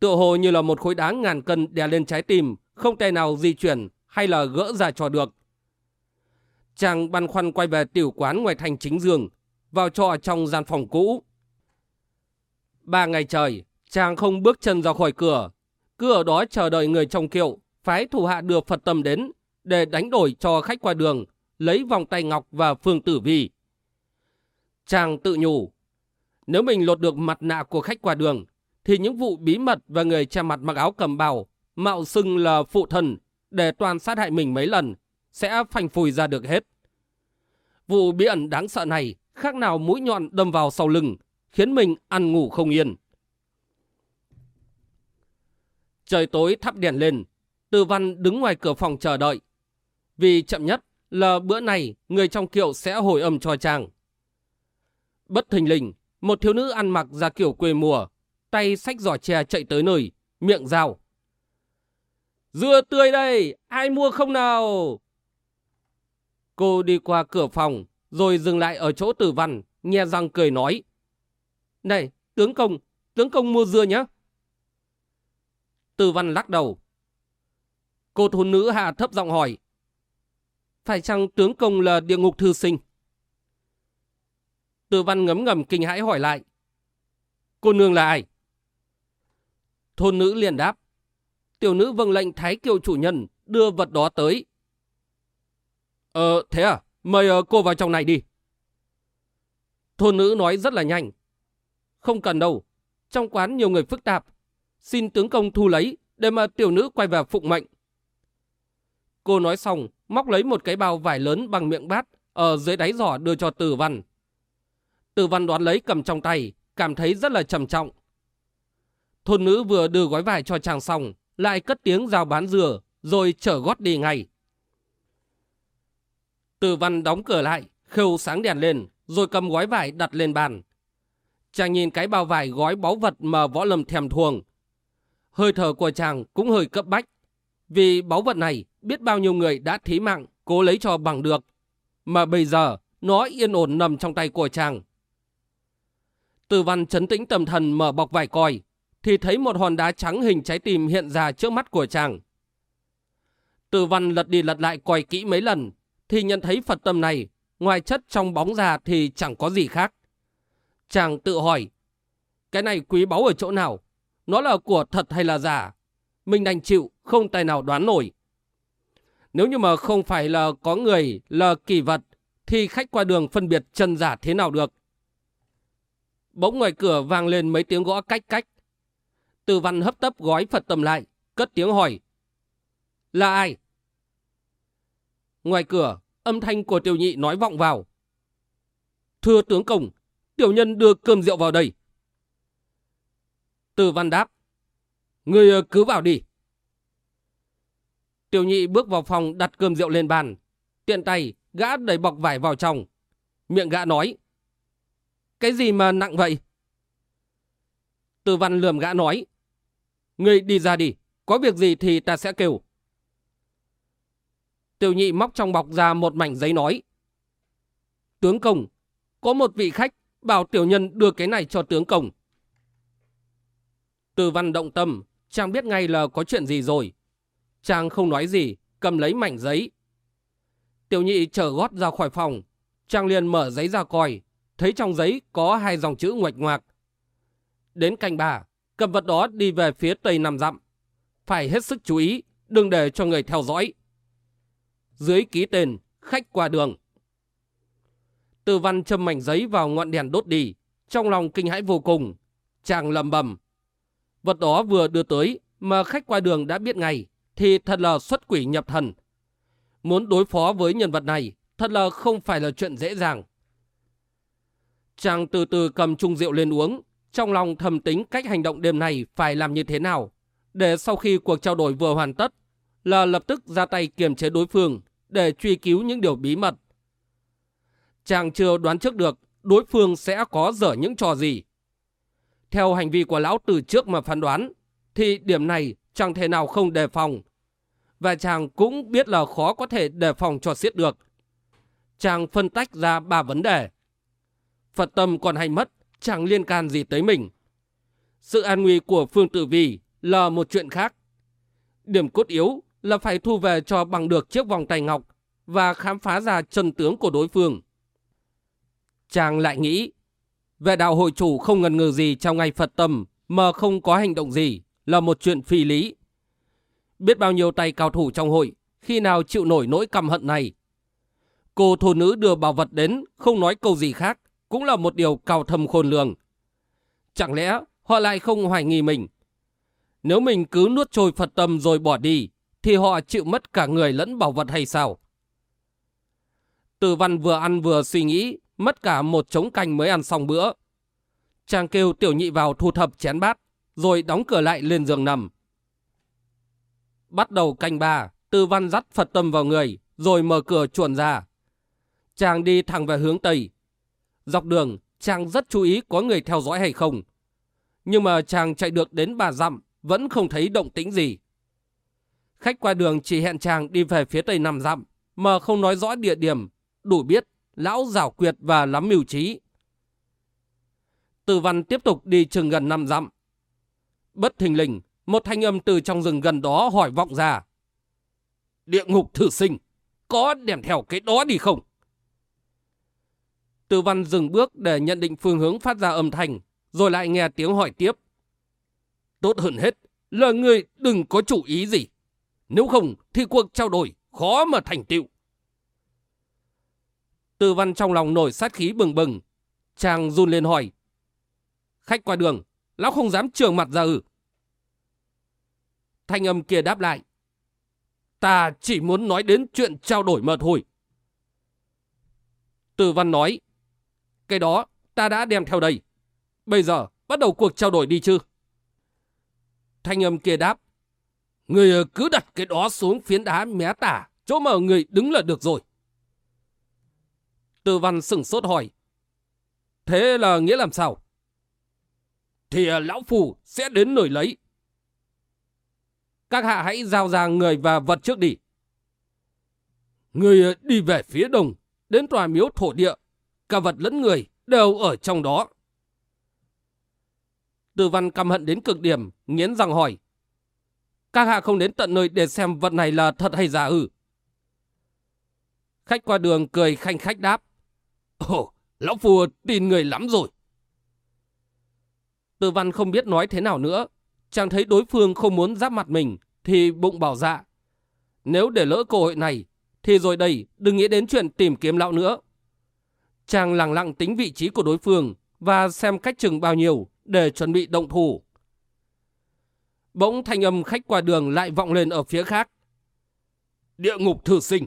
Tựa hồ như là một khối đá ngàn cân đè lên trái tim, không thể nào di chuyển hay là gỡ ra cho được. Chàng băn khoăn quay về tiểu quán ngoài thành chính dương, vào trọ trong gian phòng cũ. Ba ngày trời, chàng không bước chân ra khỏi cửa, cứ ở đó chờ đợi người trong kiệu, phái thủ hạ đưa Phật tâm đến để đánh đổi cho khách qua đường, lấy vòng tay ngọc và phương tử vi. Chàng tự nhủ, nếu mình lột được mặt nạ của khách qua đường, thì những vụ bí mật và người che mặt mặc áo cầm bào, mạo xưng là phụ thần để toàn sát hại mình mấy lần, sẽ phanh phùi ra được hết. Vụ bí ẩn đáng sợ này khác nào mũi nhọn đâm vào sau lưng, khiến mình ăn ngủ không yên. Trời tối thắp đèn lên, Tư Văn đứng ngoài cửa phòng chờ đợi. Vì chậm nhất là bữa này người trong kiệu sẽ hồi âm cho chàng. Bất thình lình, một thiếu nữ ăn mặc ra kiểu quê mùa, tay xách giỏ tre chạy tới nơi, miệng rào. Dưa tươi đây, ai mua không nào? Cô đi qua cửa phòng, rồi dừng lại ở chỗ tử văn, nghe răng cười nói. Này, tướng công, tướng công mua dưa nhé. Tư văn lắc đầu. Cô thôn nữ hạ thấp giọng hỏi. Phải chăng tướng công là địa ngục thư sinh? Tư văn ngấm ngầm kinh hãi hỏi lại. Cô nương là ai? Thôn nữ liền đáp. Tiểu nữ vâng lệnh thái kiều chủ nhân đưa vật đó tới. Ờ, thế à? Mời ờ, cô vào trong này đi. Thôn nữ nói rất là nhanh. Không cần đâu. Trong quán nhiều người phức tạp. Xin tướng công thu lấy để mà tiểu nữ quay vào phụng mệnh. Cô nói xong, móc lấy một cái bao vải lớn bằng miệng bát ở dưới đáy giỏ đưa cho Tử Văn. Tử Văn đoán lấy cầm trong tay, cảm thấy rất là trầm trọng. Thôn nữ vừa đưa gói vải cho chàng xong, lại cất tiếng rào bán dừa, rồi chở gót đi ngay. Từ văn đóng cửa lại, khêu sáng đèn lên, rồi cầm gói vải đặt lên bàn. Chàng nhìn cái bao vải gói báu vật mà võ lâm thèm thuồng. Hơi thở của chàng cũng hơi cấp bách. Vì báu vật này biết bao nhiêu người đã thí mạng cố lấy cho bằng được. Mà bây giờ nó yên ổn nằm trong tay của chàng. Từ văn chấn tĩnh tâm thần mở bọc vải coi, thì thấy một hòn đá trắng hình trái tim hiện ra trước mắt của chàng. Từ văn lật đi lật lại coi kỹ mấy lần, thì nhận thấy Phật tâm này, ngoài chất trong bóng già thì chẳng có gì khác. Chàng tự hỏi, cái này quý báu ở chỗ nào? Nó là của thật hay là giả? Mình đành chịu, không tài nào đoán nổi. Nếu như mà không phải là có người là kỳ vật, thì khách qua đường phân biệt chân giả thế nào được? Bỗng ngoài cửa vang lên mấy tiếng gõ cách cách. Từ văn hấp tấp gói Phật tầm lại, cất tiếng hỏi. Là ai? Ngoài cửa, âm thanh của tiểu nhị nói vọng vào. Thưa tướng công, tiểu nhân đưa cơm rượu vào đây. Từ văn đáp. Người ờ, cứ vào đi. Tiểu nhị bước vào phòng đặt cơm rượu lên bàn. Tiện tay, gã đẩy bọc vải vào trong. Miệng gã nói. Cái gì mà nặng vậy? Từ văn lườm gã nói. người đi ra đi, có việc gì thì ta sẽ kêu. Tiểu nhị móc trong bọc ra một mảnh giấy nói. Tướng công, có một vị khách bảo tiểu nhân đưa cái này cho tướng công. Từ văn động tâm, chàng biết ngay là có chuyện gì rồi. Chàng không nói gì, cầm lấy mảnh giấy. Tiểu nhị trở gót ra khỏi phòng, chàng liền mở giấy ra coi, thấy trong giấy có hai dòng chữ ngoạch ngoạc. Đến canh bà, cầm vật đó đi về phía tây nằm dặm, phải hết sức chú ý, đừng để cho người theo dõi. Dưới ký tên, khách qua đường. Từ văn châm mảnh giấy vào ngọn đèn đốt đi, trong lòng kinh hãi vô cùng. Chàng lầm bầm. Vật đó vừa đưa tới, mà khách qua đường đã biết ngay, thì thật là xuất quỷ nhập thần. Muốn đối phó với nhân vật này, thật là không phải là chuyện dễ dàng. Chàng từ từ cầm chung rượu lên uống, trong lòng thầm tính cách hành động đêm này phải làm như thế nào, để sau khi cuộc trao đổi vừa hoàn tất, là lập tức ra tay kiềm chế đối phương để truy cứu những điều bí mật. Chàng chưa đoán trước được đối phương sẽ có dở những trò gì. Theo hành vi của lão từ trước mà phán đoán, thì điểm này chẳng thể nào không đề phòng. Và chàng cũng biết là khó có thể đề phòng cho xiết được. Chàng phân tách ra ba vấn đề. Phật tâm còn hay mất, chẳng liên can gì tới mình. Sự an nguy của Phương Tử Vi là một chuyện khác. Điểm cốt yếu là phải thu về cho bằng được chiếc vòng tay ngọc và khám phá ra chân tướng của đối phương. Chàng lại nghĩ, về đạo hội chủ không ngần ngừ gì trong ngày Phật tâm mà không có hành động gì là một chuyện phi lý. Biết bao nhiêu tay cao thủ trong hội khi nào chịu nổi nỗi căm hận này. Cô thổ nữ đưa bảo vật đến không nói câu gì khác cũng là một điều cao thâm khôn lường. Chẳng lẽ họ lại không hoài nghi mình? Nếu mình cứ nuốt trôi Phật tâm rồi bỏ đi, thì họ chịu mất cả người lẫn bảo vật hay sao? Từ văn vừa ăn vừa suy nghĩ, mất cả một trống canh mới ăn xong bữa. Chàng kêu tiểu nhị vào thu thập chén bát, rồi đóng cửa lại lên giường nằm. Bắt đầu canh ba, tư văn dắt Phật tâm vào người, rồi mở cửa chuồn ra. Chàng đi thẳng về hướng Tây. Dọc đường, chàng rất chú ý có người theo dõi hay không. Nhưng mà chàng chạy được đến bà dặm, vẫn không thấy động tĩnh gì. Khách qua đường chỉ hẹn chàng đi về phía tây nằm dặm, mà không nói rõ địa điểm, đủ biết lão giảo quyệt và lắm mưu trí. Từ văn tiếp tục đi chừng gần năm dặm. Bất thình lình, một thanh âm từ trong rừng gần đó hỏi vọng ra. Địa ngục thử sinh, có đem theo cái đó đi không? Từ văn dừng bước để nhận định phương hướng phát ra âm thanh, rồi lại nghe tiếng hỏi tiếp. Tốt hơn hết là người đừng có chủ ý gì. Nếu không thì cuộc trao đổi khó mà thành tựu. Từ văn trong lòng nổi sát khí bừng bừng. Chàng run lên hỏi. Khách qua đường, lão không dám trường mặt ra ư. Thanh âm kia đáp lại. Ta chỉ muốn nói đến chuyện trao đổi mà thôi. Từ văn nói. Cái đó ta đã đem theo đây. Bây giờ bắt đầu cuộc trao đổi đi chứ. Thanh âm kia đáp. Người cứ đặt cái đó xuống phiến đá mé tả, chỗ mà người đứng là được rồi. Tư văn sửng sốt hỏi. Thế là nghĩa làm sao? Thì à, lão phù sẽ đến nổi lấy. Các hạ hãy giao ra người và vật trước đi. Người à, đi về phía đông, đến tòa miếu thổ địa. Cả vật lẫn người đều ở trong đó. Tư văn căm hận đến cực điểm, nghiến răng hỏi. Các hạ không đến tận nơi để xem vật này là thật hay giả ư? Khách qua đường cười khanh khách đáp. Ồ, lão phù tin người lắm rồi. Tư văn không biết nói thế nào nữa. Chàng thấy đối phương không muốn giáp mặt mình, thì bụng bảo dạ. Nếu để lỡ cơ hội này, thì rồi đây đừng nghĩ đến chuyện tìm kiếm lão nữa. Chàng lặng lặng tính vị trí của đối phương và xem cách chừng bao nhiêu để chuẩn bị động thủ. Bỗng thanh âm khách qua đường lại vọng lên ở phía khác. Địa ngục thử sinh,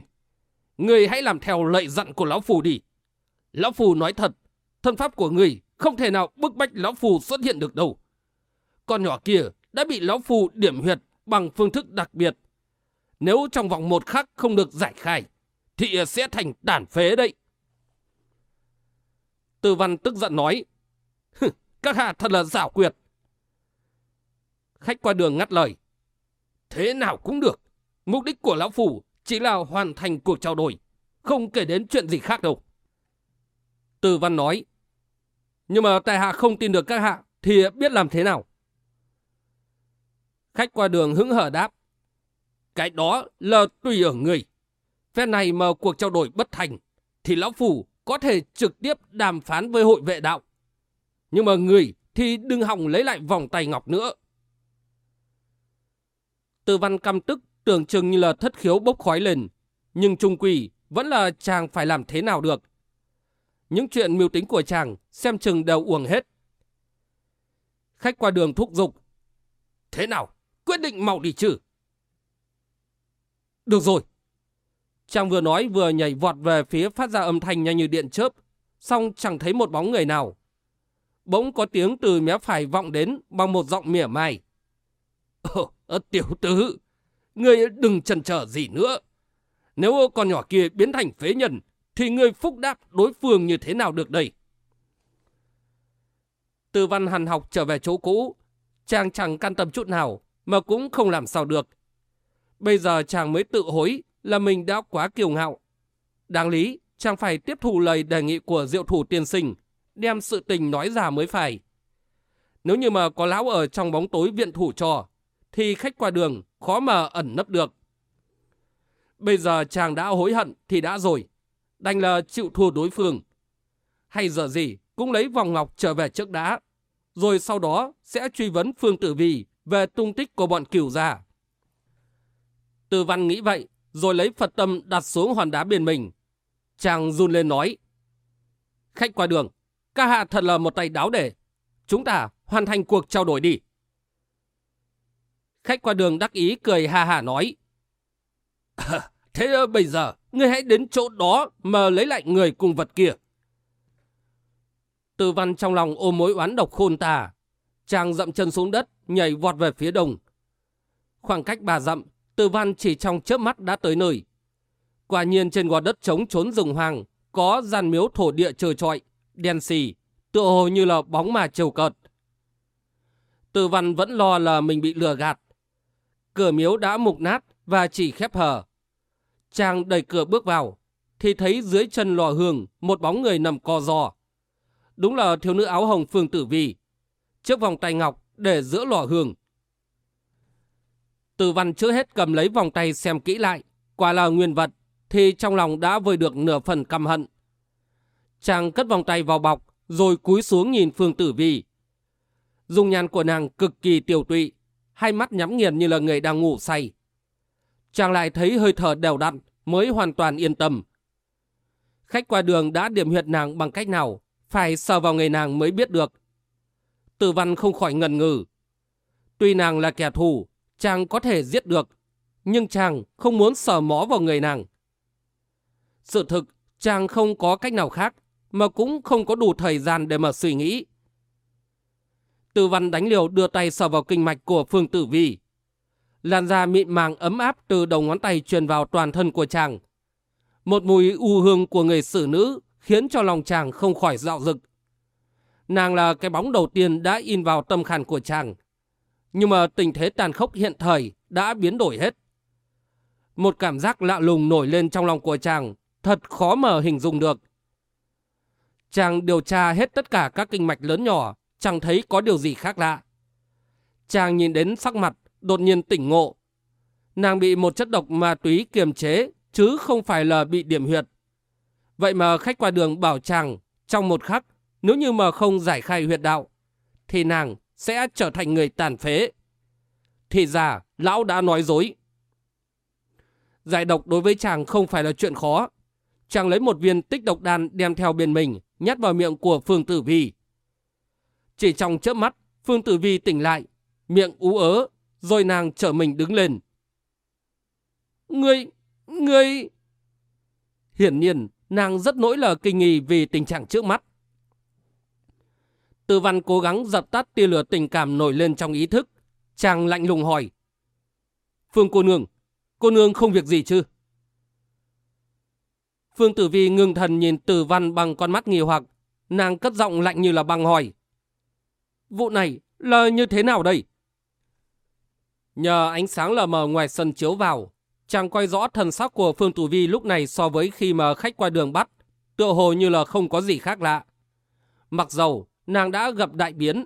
người hãy làm theo lệnh dặn của Lão Phù đi. Lão Phù nói thật, thân pháp của người không thể nào bức bách Lão Phù xuất hiện được đâu. Con nhỏ kia đã bị Lão Phù điểm huyệt bằng phương thức đặc biệt. Nếu trong vòng một khắc không được giải khai, thì sẽ thành tàn phế đấy. Tư văn tức giận nói, các hạ thật là giảo quyệt. Khách qua đường ngắt lời. Thế nào cũng được. Mục đích của Lão phù chỉ là hoàn thành cuộc trao đổi. Không kể đến chuyện gì khác đâu. Từ văn nói. Nhưng mà tại hạ không tin được các hạ thì biết làm thế nào. Khách qua đường hứng hở đáp. Cái đó là tùy ở người. Phe này mà cuộc trao đổi bất thành thì Lão Phủ có thể trực tiếp đàm phán với hội vệ đạo. Nhưng mà người thì đừng hòng lấy lại vòng tay ngọc nữa. Từ văn căm tức, tưởng chừng như là thất khiếu bốc khói lên. Nhưng trung quỷ vẫn là chàng phải làm thế nào được. Những chuyện mưu tính của chàng xem chừng đều uổng hết. Khách qua đường thúc giục. Thế nào? Quyết định mau đi chứ? Được rồi. Chàng vừa nói vừa nhảy vọt về phía phát ra âm thanh nhanh như điện chớp, xong chẳng thấy một bóng người nào. Bỗng có tiếng từ mé phải vọng đến bằng một giọng mỉa mai. Ờ, tiểu tử, ngươi đừng chần chờ gì nữa. Nếu con nhỏ kia biến thành phế nhân, thì người phúc đáp đối phương như thế nào được đây? Từ văn hàn học trở về chỗ cũ, chàng chẳng can tâm chút nào, mà cũng không làm sao được. Bây giờ chàng mới tự hối là mình đã quá kiêu ngạo. Đáng lý, chàng phải tiếp thu lời đề nghị của diệu thủ tiên sinh, đem sự tình nói ra mới phải. Nếu như mà có lão ở trong bóng tối viện thủ trò, thì khách qua đường khó mà ẩn nấp được. Bây giờ chàng đã hối hận thì đã rồi, đành là chịu thua đối phương. Hay giờ gì cũng lấy vòng ngọc trở về trước đã, rồi sau đó sẽ truy vấn Phương Tử Vi về tung tích của bọn cửu gia. Từ văn nghĩ vậy, rồi lấy Phật tâm đặt xuống hòn đá bên mình. Chàng run lên nói, Khách qua đường, ca hạ thật là một tay đáo để. Chúng ta hoàn thành cuộc trao đổi đi. Khách qua đường đắc ý cười ha hà nói, Thế ờ, bây giờ, ngươi hãy đến chỗ đó mà lấy lại người cùng vật kia. Từ văn trong lòng ôm mối oán độc khôn tà. Chàng dậm chân xuống đất, nhảy vọt về phía đông. Khoảng cách bà dậm, từ văn chỉ trong chớp mắt đã tới nơi. Quả nhiên trên gò đất trống trốn rừng hoàng, có gian miếu thổ địa trơ trọi, đen xì, tựa hồ như là bóng mà trầu cợt. Từ văn vẫn lo là mình bị lừa gạt. Cửa miếu đã mục nát và chỉ khép hờ. Chàng đẩy cửa bước vào, thì thấy dưới chân lò hương một bóng người nằm co giò. Đúng là thiếu nữ áo hồng Phương Tử Vi. Chiếc vòng tay ngọc để giữa lò hương. Từ văn chưa hết cầm lấy vòng tay xem kỹ lại, quả là nguyên vật, thì trong lòng đã vơi được nửa phần căm hận. Chàng cất vòng tay vào bọc, rồi cúi xuống nhìn Phương Tử Vi. Dung nhan của nàng cực kỳ tiêu tụy, hai mắt nhắm nghiền như là người đang ngủ say. Chàng lại thấy hơi thở đều đặn, mới hoàn toàn yên tâm. Khách qua đường đã điểm huyệt nàng bằng cách nào, phải sờ vào người nàng mới biết được. Tử văn không khỏi ngần ngừ. Tuy nàng là kẻ thù, chàng có thể giết được, nhưng chàng không muốn sờ mó vào người nàng. Sự thực, chàng không có cách nào khác, mà cũng không có đủ thời gian để mà suy nghĩ. Tử văn đánh liều đưa tay sờ vào kinh mạch của Phương Tử Vi. Làn da mịn màng ấm áp từ đầu ngón tay truyền vào toàn thân của chàng. Một mùi u hương của người xử nữ khiến cho lòng chàng không khỏi dạo dực. Nàng là cái bóng đầu tiên đã in vào tâm khảm của chàng. Nhưng mà tình thế tàn khốc hiện thời đã biến đổi hết. Một cảm giác lạ lùng nổi lên trong lòng của chàng, thật khó mà hình dung được. Chàng điều tra hết tất cả các kinh mạch lớn nhỏ, chẳng thấy có điều gì khác lạ. Chàng nhìn đến sắc mặt, đột nhiên tỉnh ngộ. Nàng bị một chất độc ma túy kiềm chế, chứ không phải là bị điểm huyệt. Vậy mà khách qua đường bảo chàng, trong một khắc, nếu như mà không giải khai huyệt đạo, thì nàng sẽ trở thành người tàn phế. Thì già lão đã nói dối. Giải độc đối với chàng không phải là chuyện khó. Chàng lấy một viên tích độc đan đem theo bên mình, nhét vào miệng của Phương Tử Vi. Chỉ trong chớp mắt, Phương Tử Vi tỉnh lại, miệng ú ớ, rồi nàng trở mình đứng lên. Ngươi, ngươi... Hiển nhiên, nàng rất nỗi lờ kinh nghi vì tình trạng trước mắt. Tư văn cố gắng dập tắt tia lửa tình cảm nổi lên trong ý thức. Chàng lạnh lùng hỏi. Phương cô nương, cô nương không việc gì chứ? Phương Tử Vi ngưng thần nhìn Tử Văn bằng con mắt nghi hoặc, nàng cất giọng lạnh như là băng hỏi. Vụ này là như thế nào đây? Nhờ ánh sáng lờ mờ ngoài sân chiếu vào, chàng quay rõ thần sắc của Phương Tử Vi lúc này so với khi mà khách qua đường bắt, tựa hồ như là không có gì khác lạ. Mặc dầu, nàng đã gặp đại biến.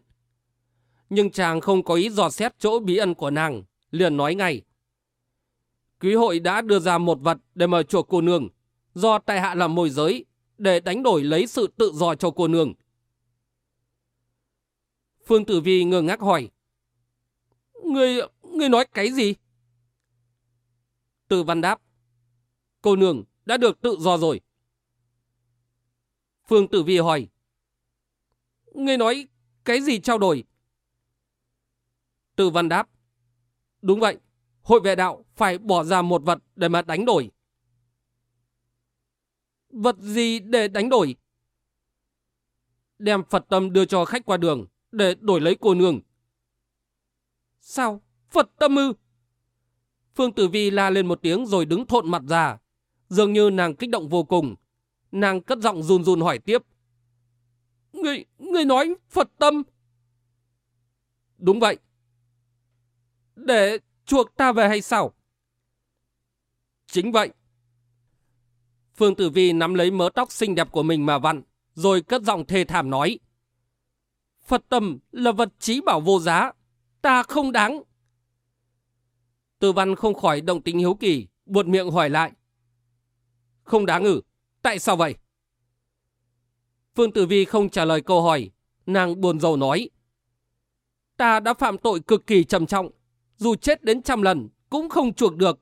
Nhưng chàng không có ý dò xét chỗ bí ẩn của nàng, liền nói ngay. Quý hội đã đưa ra một vật để mời chuộc cô nương, do tại hạ làm môi giới, để đánh đổi lấy sự tự do cho cô nương. Phương Tử Vi ngơ ngác hỏi. Ngươi, ngươi nói cái gì? Từ văn đáp. Cô nương đã được tự do rồi. Phương Tử Vi hỏi. Ngươi nói cái gì trao đổi? Từ văn đáp. Đúng vậy, hội vệ đạo phải bỏ ra một vật để mà đánh đổi. Vật gì để đánh đổi? Đem Phật tâm đưa cho khách qua đường để đổi lấy cô nương. Sao? Phật tâm ư? Phương Tử Vi la lên một tiếng rồi đứng thộn mặt ra. Dường như nàng kích động vô cùng. Nàng cất giọng run run hỏi tiếp. Người, người nói Phật tâm. Đúng vậy. Để chuộc ta về hay sao? Chính vậy. Phương Tử Vi nắm lấy mớ tóc xinh đẹp của mình mà vặn, rồi cất giọng thê thảm nói. Phật tâm là vật trí bảo vô giá, ta không đáng. Từ văn không khỏi động tính hiếu kỳ, buột miệng hỏi lại. Không đáng ử, tại sao vậy? Phương Tử Vi không trả lời câu hỏi, nàng buồn rầu nói. Ta đã phạm tội cực kỳ trầm trọng, dù chết đến trăm lần cũng không chuộc được.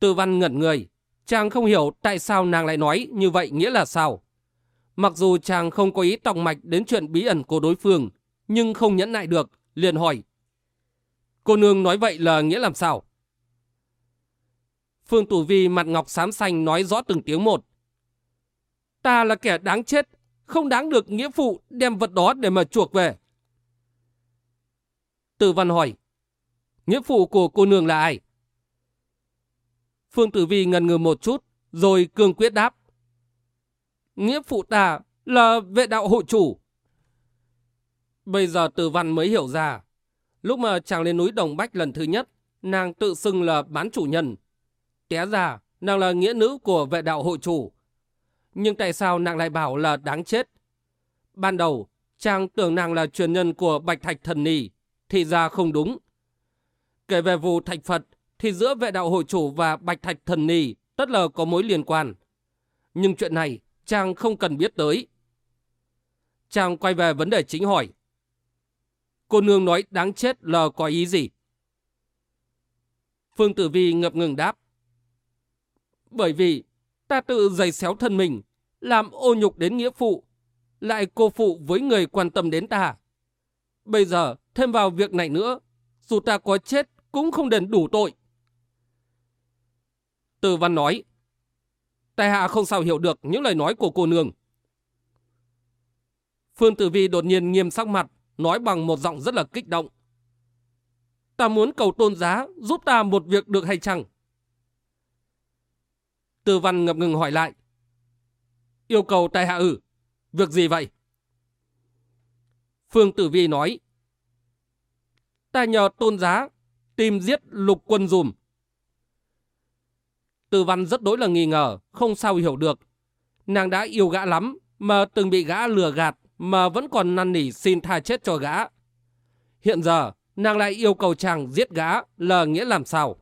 Từ văn ngẩn người, chàng không hiểu tại sao nàng lại nói như vậy nghĩa là sao. Mặc dù chàng không có ý tòng mạch đến chuyện bí ẩn của đối phương, nhưng không nhẫn nại được, liền hỏi. Cô nương nói vậy là nghĩa làm sao? Phương Tử Vi mặt ngọc xám xanh nói rõ từng tiếng một. Ta là kẻ đáng chết, không đáng được nghĩa phụ đem vật đó để mà chuộc về. Tử văn hỏi, nghĩa phụ của cô nương là ai? Phương Tử Vi ngần ngừ một chút, rồi cương quyết đáp. Nghĩa phụ ta là vệ đạo hội chủ. Bây giờ Tử văn mới hiểu ra, lúc mà chàng lên núi Đồng Bách lần thứ nhất, nàng tự xưng là bán chủ nhân. Té ra, nàng là nghĩa nữ của vệ đạo hội chủ. Nhưng tại sao nàng lại bảo là đáng chết? Ban đầu, chàng tưởng nàng là truyền nhân của Bạch Thạch Thần Nì, thì ra không đúng. Kể về vụ Thạch Phật, thì giữa vệ đạo hội chủ và Bạch Thạch Thần Nì tất là có mối liên quan. Nhưng chuyện này, chàng không cần biết tới. Chàng quay về vấn đề chính hỏi. Cô nương nói đáng chết lờ có ý gì? Phương Tử Vi ngập ngừng đáp. Bởi vì ta tự giày xéo thân mình, làm ô nhục đến nghĩa phụ, lại cô phụ với người quan tâm đến ta. Bây giờ thêm vào việc này nữa, dù ta có chết cũng không đền đủ tội. Từ văn nói, tài hạ không sao hiểu được những lời nói của cô nương. Phương Tử Vi đột nhiên nghiêm sắc mặt, nói bằng một giọng rất là kích động. Ta muốn cầu tôn giá giúp ta một việc được hay chăng? Tư văn ngập ngừng hỏi lại. Yêu cầu tài hạ ử. Việc gì vậy? Phương Tử Vi nói. Ta nhờ tôn giá tìm giết lục quân dùm. Tư văn rất đối là nghi ngờ, không sao hiểu được. Nàng đã yêu gã lắm, mà từng bị gã lừa gạt, mà vẫn còn năn nỉ xin tha chết cho gã. Hiện giờ, nàng lại yêu cầu chàng giết gã là nghĩa làm sao?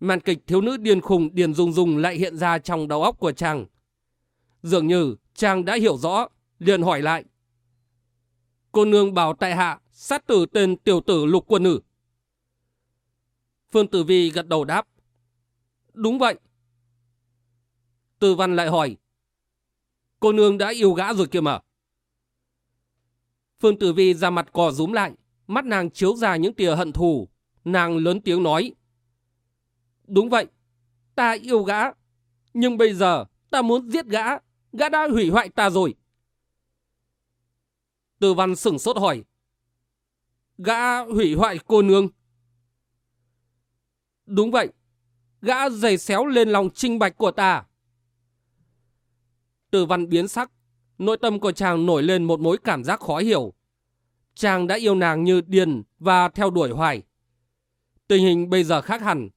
màn kịch thiếu nữ điên khùng Điền Dung Dung lại hiện ra trong đầu óc của chàng. Dường như chàng đã hiểu rõ, liền hỏi lại. Cô nương bảo tại hạ sát tử tên tiểu tử lục quân nữ. Phương Tử Vi gật đầu đáp. Đúng vậy. Từ văn lại hỏi. Cô nương đã yêu gã rồi kia mà. Phương Tử Vi ra mặt cò rúm lại, mắt nàng chiếu ra những tia hận thù. Nàng lớn tiếng nói. Đúng vậy, ta yêu gã. Nhưng bây giờ ta muốn giết gã. Gã đã hủy hoại ta rồi. Từ văn sửng sốt hỏi. Gã hủy hoại cô nương. Đúng vậy. Gã giày xéo lên lòng trinh bạch của ta. Từ văn biến sắc. Nội tâm của chàng nổi lên một mối cảm giác khó hiểu. Chàng đã yêu nàng như điên và theo đuổi hoài. Tình hình bây giờ khác hẳn.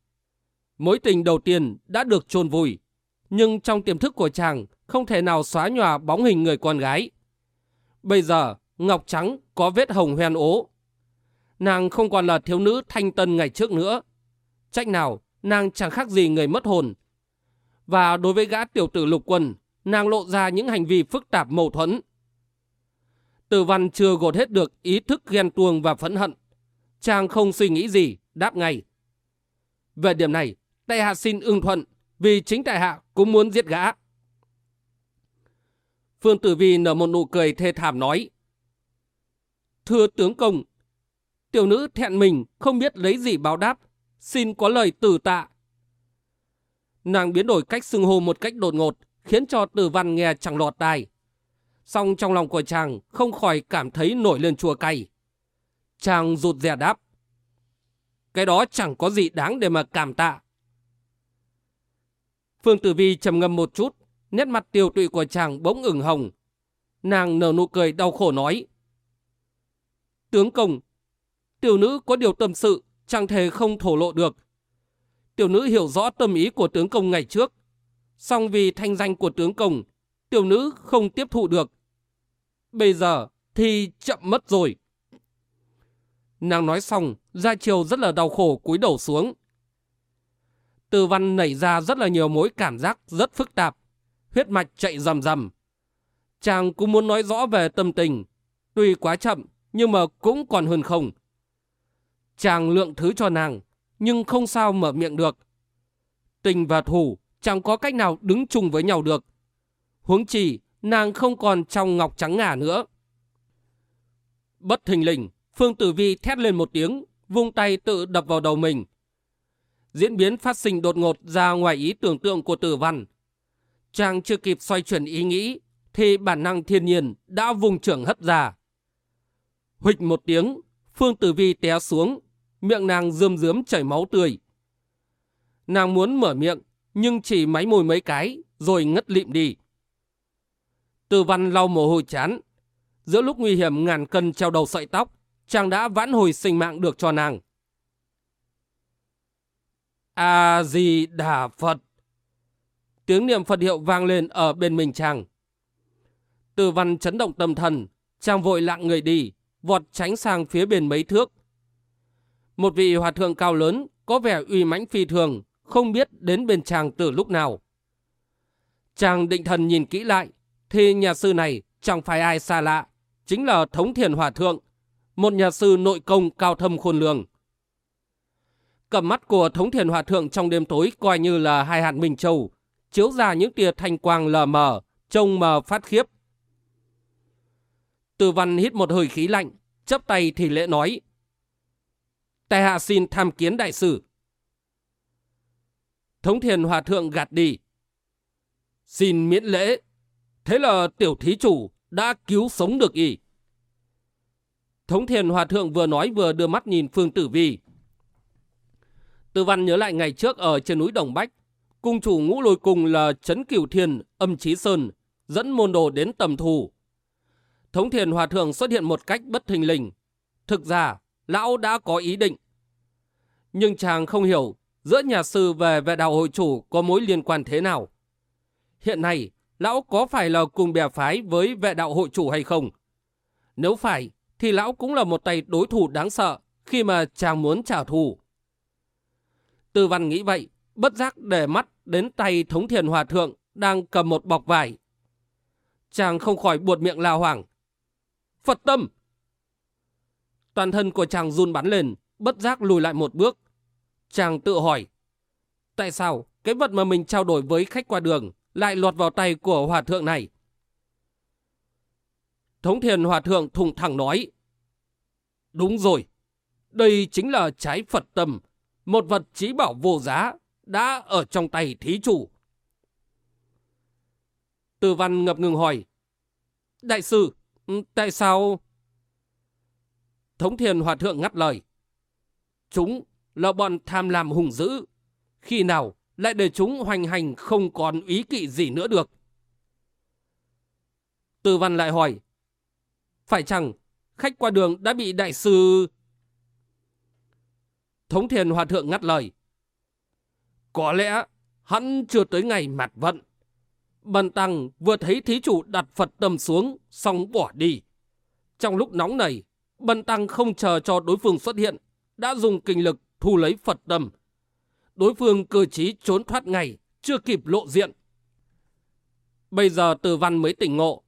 Mối tình đầu tiên đã được chôn vùi, nhưng trong tiềm thức của chàng không thể nào xóa nhòa bóng hình người con gái. Bây giờ, Ngọc Trắng có vết hồng hoen ố. Nàng không còn là thiếu nữ thanh tân ngày trước nữa. Trách nào, nàng chẳng khác gì người mất hồn. Và đối với gã tiểu tử lục quân, nàng lộ ra những hành vi phức tạp mâu thuẫn. Tử văn chưa gột hết được ý thức ghen tuông và phẫn hận. Chàng không suy nghĩ gì, đáp ngay. Về điểm này, tại hạ xin ưng thuận, vì chính tại hạ cũng muốn giết gã. Phương Tử Vi nở một nụ cười thê thảm nói. Thưa tướng công, tiểu nữ thẹn mình không biết lấy gì báo đáp, xin có lời tử tạ. Nàng biến đổi cách xưng hô một cách đột ngột, khiến cho tử văn nghe chẳng lọt tai. Xong trong lòng của chàng không khỏi cảm thấy nổi lên chua cay. Chàng rụt rè đáp. Cái đó chẳng có gì đáng để mà cảm tạ. Phương Tử Vi trầm ngâm một chút, nét mặt tiêu tụy của chàng bỗng ửng hồng. Nàng nở nụ cười đau khổ nói. Tướng công, tiểu nữ có điều tâm sự, chẳng thể không thổ lộ được. Tiểu nữ hiểu rõ tâm ý của tướng công ngày trước song vì thanh danh của tướng công, tiểu nữ không tiếp thụ được. Bây giờ thì chậm mất rồi. Nàng nói xong, Gia Triều rất là đau khổ cúi đầu xuống. Từ văn nảy ra rất là nhiều mối cảm giác rất phức tạp. Huyết mạch chạy rầm rầm. Chàng cũng muốn nói rõ về tâm tình. Tuy quá chậm, nhưng mà cũng còn hơn không. Chàng lượng thứ cho nàng, nhưng không sao mở miệng được. Tình và thủ chẳng có cách nào đứng chung với nhau được. Huống chi, nàng không còn trong ngọc trắng ngà nữa. Bất thình lình, Phương Tử Vi thét lên một tiếng, vung tay tự đập vào đầu mình. Diễn biến phát sinh đột ngột ra ngoài ý tưởng tượng của tử văn. Chàng chưa kịp xoay chuyển ý nghĩ, thì bản năng thiên nhiên đã vùng trưởng hất ra. Huỵch một tiếng, Phương Tử Vi té xuống, miệng nàng rơm rớm chảy máu tươi. Nàng muốn mở miệng, nhưng chỉ máy môi mấy cái, rồi ngất lịm đi. Từ văn lau mồ hôi chán. Giữa lúc nguy hiểm ngàn cân treo đầu sợi tóc, chàng đã vãn hồi sinh mạng được cho nàng. A-di-đà Phật. Tiếng niệm Phật hiệu vang lên ở bên mình chàng. Từ văn chấn động tâm thần, chàng vội lặng người đi, vọt tránh sang phía bên mấy thước. Một vị hòa thượng cao lớn, có vẻ uy mãnh phi thường, không biết đến bên chàng từ lúc nào. Chàng định thần nhìn kỹ lại, thì nhà sư này chẳng phải ai xa lạ, chính là Thống Thiền Hòa Thượng, một nhà sư nội công cao thâm khôn lường. Cầm mắt của Thống Thiền Hòa Thượng trong đêm tối coi như là hai hạt minh châu, chiếu ra những tia thanh quang lờ mờ, trông mờ phát khiếp. Từ văn hít một hơi khí lạnh, chấp tay thì lễ nói. Tài hạ xin tham kiến đại sử. Thống Thiền Hòa Thượng gạt đi. Xin miễn lễ. Thế là tiểu thí chủ đã cứu sống được y. Thống Thiền Hòa Thượng vừa nói vừa đưa mắt nhìn Phương Tử Vi. Tư văn nhớ lại ngày trước ở trên núi Đồng Bách, cung chủ ngũ lôi cùng là Trấn Cửu Thiên, âm Chí Sơn, dẫn môn đồ đến tầm thù. Thống Thiền Hòa Thượng xuất hiện một cách bất thình lình. Thực ra, lão đã có ý định. Nhưng chàng không hiểu giữa nhà sư về vệ đạo hội chủ có mối liên quan thế nào. Hiện nay, lão có phải là cùng bè phái với vệ đạo hội chủ hay không? Nếu phải, thì lão cũng là một tay đối thủ đáng sợ khi mà chàng muốn trả thù. Tư văn nghĩ vậy, bất giác để mắt đến tay thống thiền hòa thượng đang cầm một bọc vải. Chàng không khỏi buột miệng lao hoảng. Phật tâm! Toàn thân của chàng run bắn lên, bất giác lùi lại một bước. Chàng tự hỏi, tại sao cái vật mà mình trao đổi với khách qua đường lại lọt vào tay của hòa thượng này? Thống thiền hòa thượng thùng thẳng nói, Đúng rồi, đây chính là trái Phật tâm, một vật trí bảo vô giá, đã ở trong tay thí chủ. Từ văn ngập ngừng hỏi, Đại sư, tại sao... Thống thiền hòa thượng ngắt lời, Chúng là bọn tham lam hùng dữ, khi nào lại để chúng hoành hành không còn ý kỵ gì nữa được. Từ văn lại hỏi, phải chăng khách qua đường đã bị đại sư... Thống thiền hòa thượng ngắt lời. Có lẽ hắn chưa tới ngày mặt vận. Bần tăng vừa thấy thí chủ đặt Phật tâm xuống, xong bỏ đi. Trong lúc nóng này, bần tăng không chờ cho đối phương xuất hiện, đã dùng kinh lực thu lấy Phật tâm. Đối phương cơ trí trốn thoát ngay chưa kịp lộ diện. Bây giờ từ văn mới tỉnh ngộ.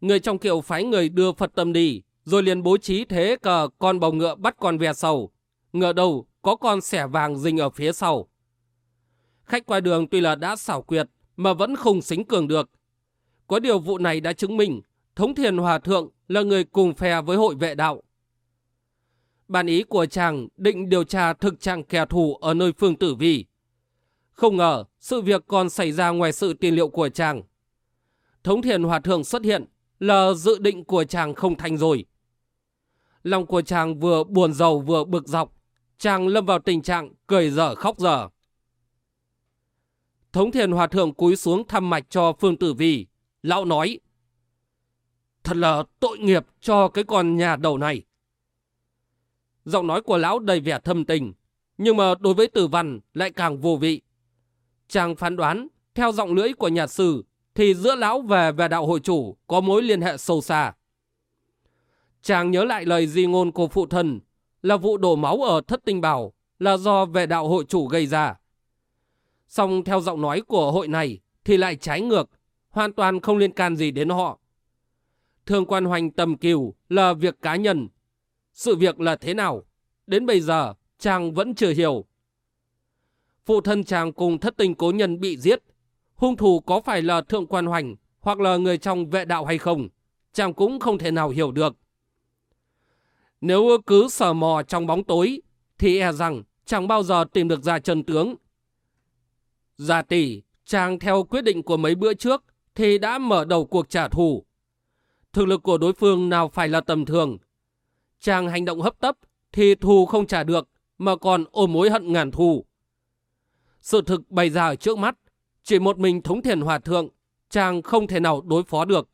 Người trong kiệu phái người đưa Phật tâm đi, rồi liền bố trí thế cờ con bầu ngựa bắt con ve sầu. Ngựa đầu có con sẻ vàng rình ở phía sau, Khách qua đường tuy là đã xảo quyệt mà vẫn không xính cường được. Có điều vụ này đã chứng minh Thống Thiền Hòa Thượng là người cùng phe với hội vệ đạo. Bản ý của chàng định điều tra thực trạng kẻ thù ở nơi phương tử vi. Không ngờ sự việc còn xảy ra ngoài sự tiền liệu của chàng. Thống Thiền Hòa Thượng xuất hiện là dự định của chàng không thành rồi. Lòng của chàng vừa buồn giàu vừa bực dọc. Chàng lâm vào tình trạng cười dở khóc dở. Thống Thiền Hòa Thượng cúi xuống thăm mạch cho Phương Tử Vi. Lão nói, Thật là tội nghiệp cho cái con nhà đầu này. Giọng nói của lão đầy vẻ thâm tình, nhưng mà đối với tử văn lại càng vô vị. Chàng phán đoán, theo giọng lưỡi của nhà sư, thì giữa lão và về đạo hội chủ có mối liên hệ sâu xa. Chàng nhớ lại lời di ngôn của phụ thân là vụ đổ máu ở thất tinh bảo là do về đạo hội chủ gây ra. Xong theo giọng nói của hội này thì lại trái ngược, hoàn toàn không liên can gì đến họ. Thương quan hoành tầm kiều là việc cá nhân. Sự việc là thế nào? Đến bây giờ, chàng vẫn chưa hiểu. Phụ thân chàng cùng thất tình cố nhân bị giết. Hung thủ có phải là thượng quan hoành hoặc là người trong vệ đạo hay không? Chàng cũng không thể nào hiểu được. Nếu cứ sờ mò trong bóng tối, thì e rằng chẳng bao giờ tìm được ra chân tướng. Gia tỷ, chàng theo quyết định của mấy bữa trước, thì đã mở đầu cuộc trả thù. Thực lực của đối phương nào phải là tầm thường. Chàng hành động hấp tấp thì thù không trả được mà còn ôm mối hận ngàn thù. Sự thực bày ra ở trước mắt, chỉ một mình thống thiền hòa thượng, chàng không thể nào đối phó được.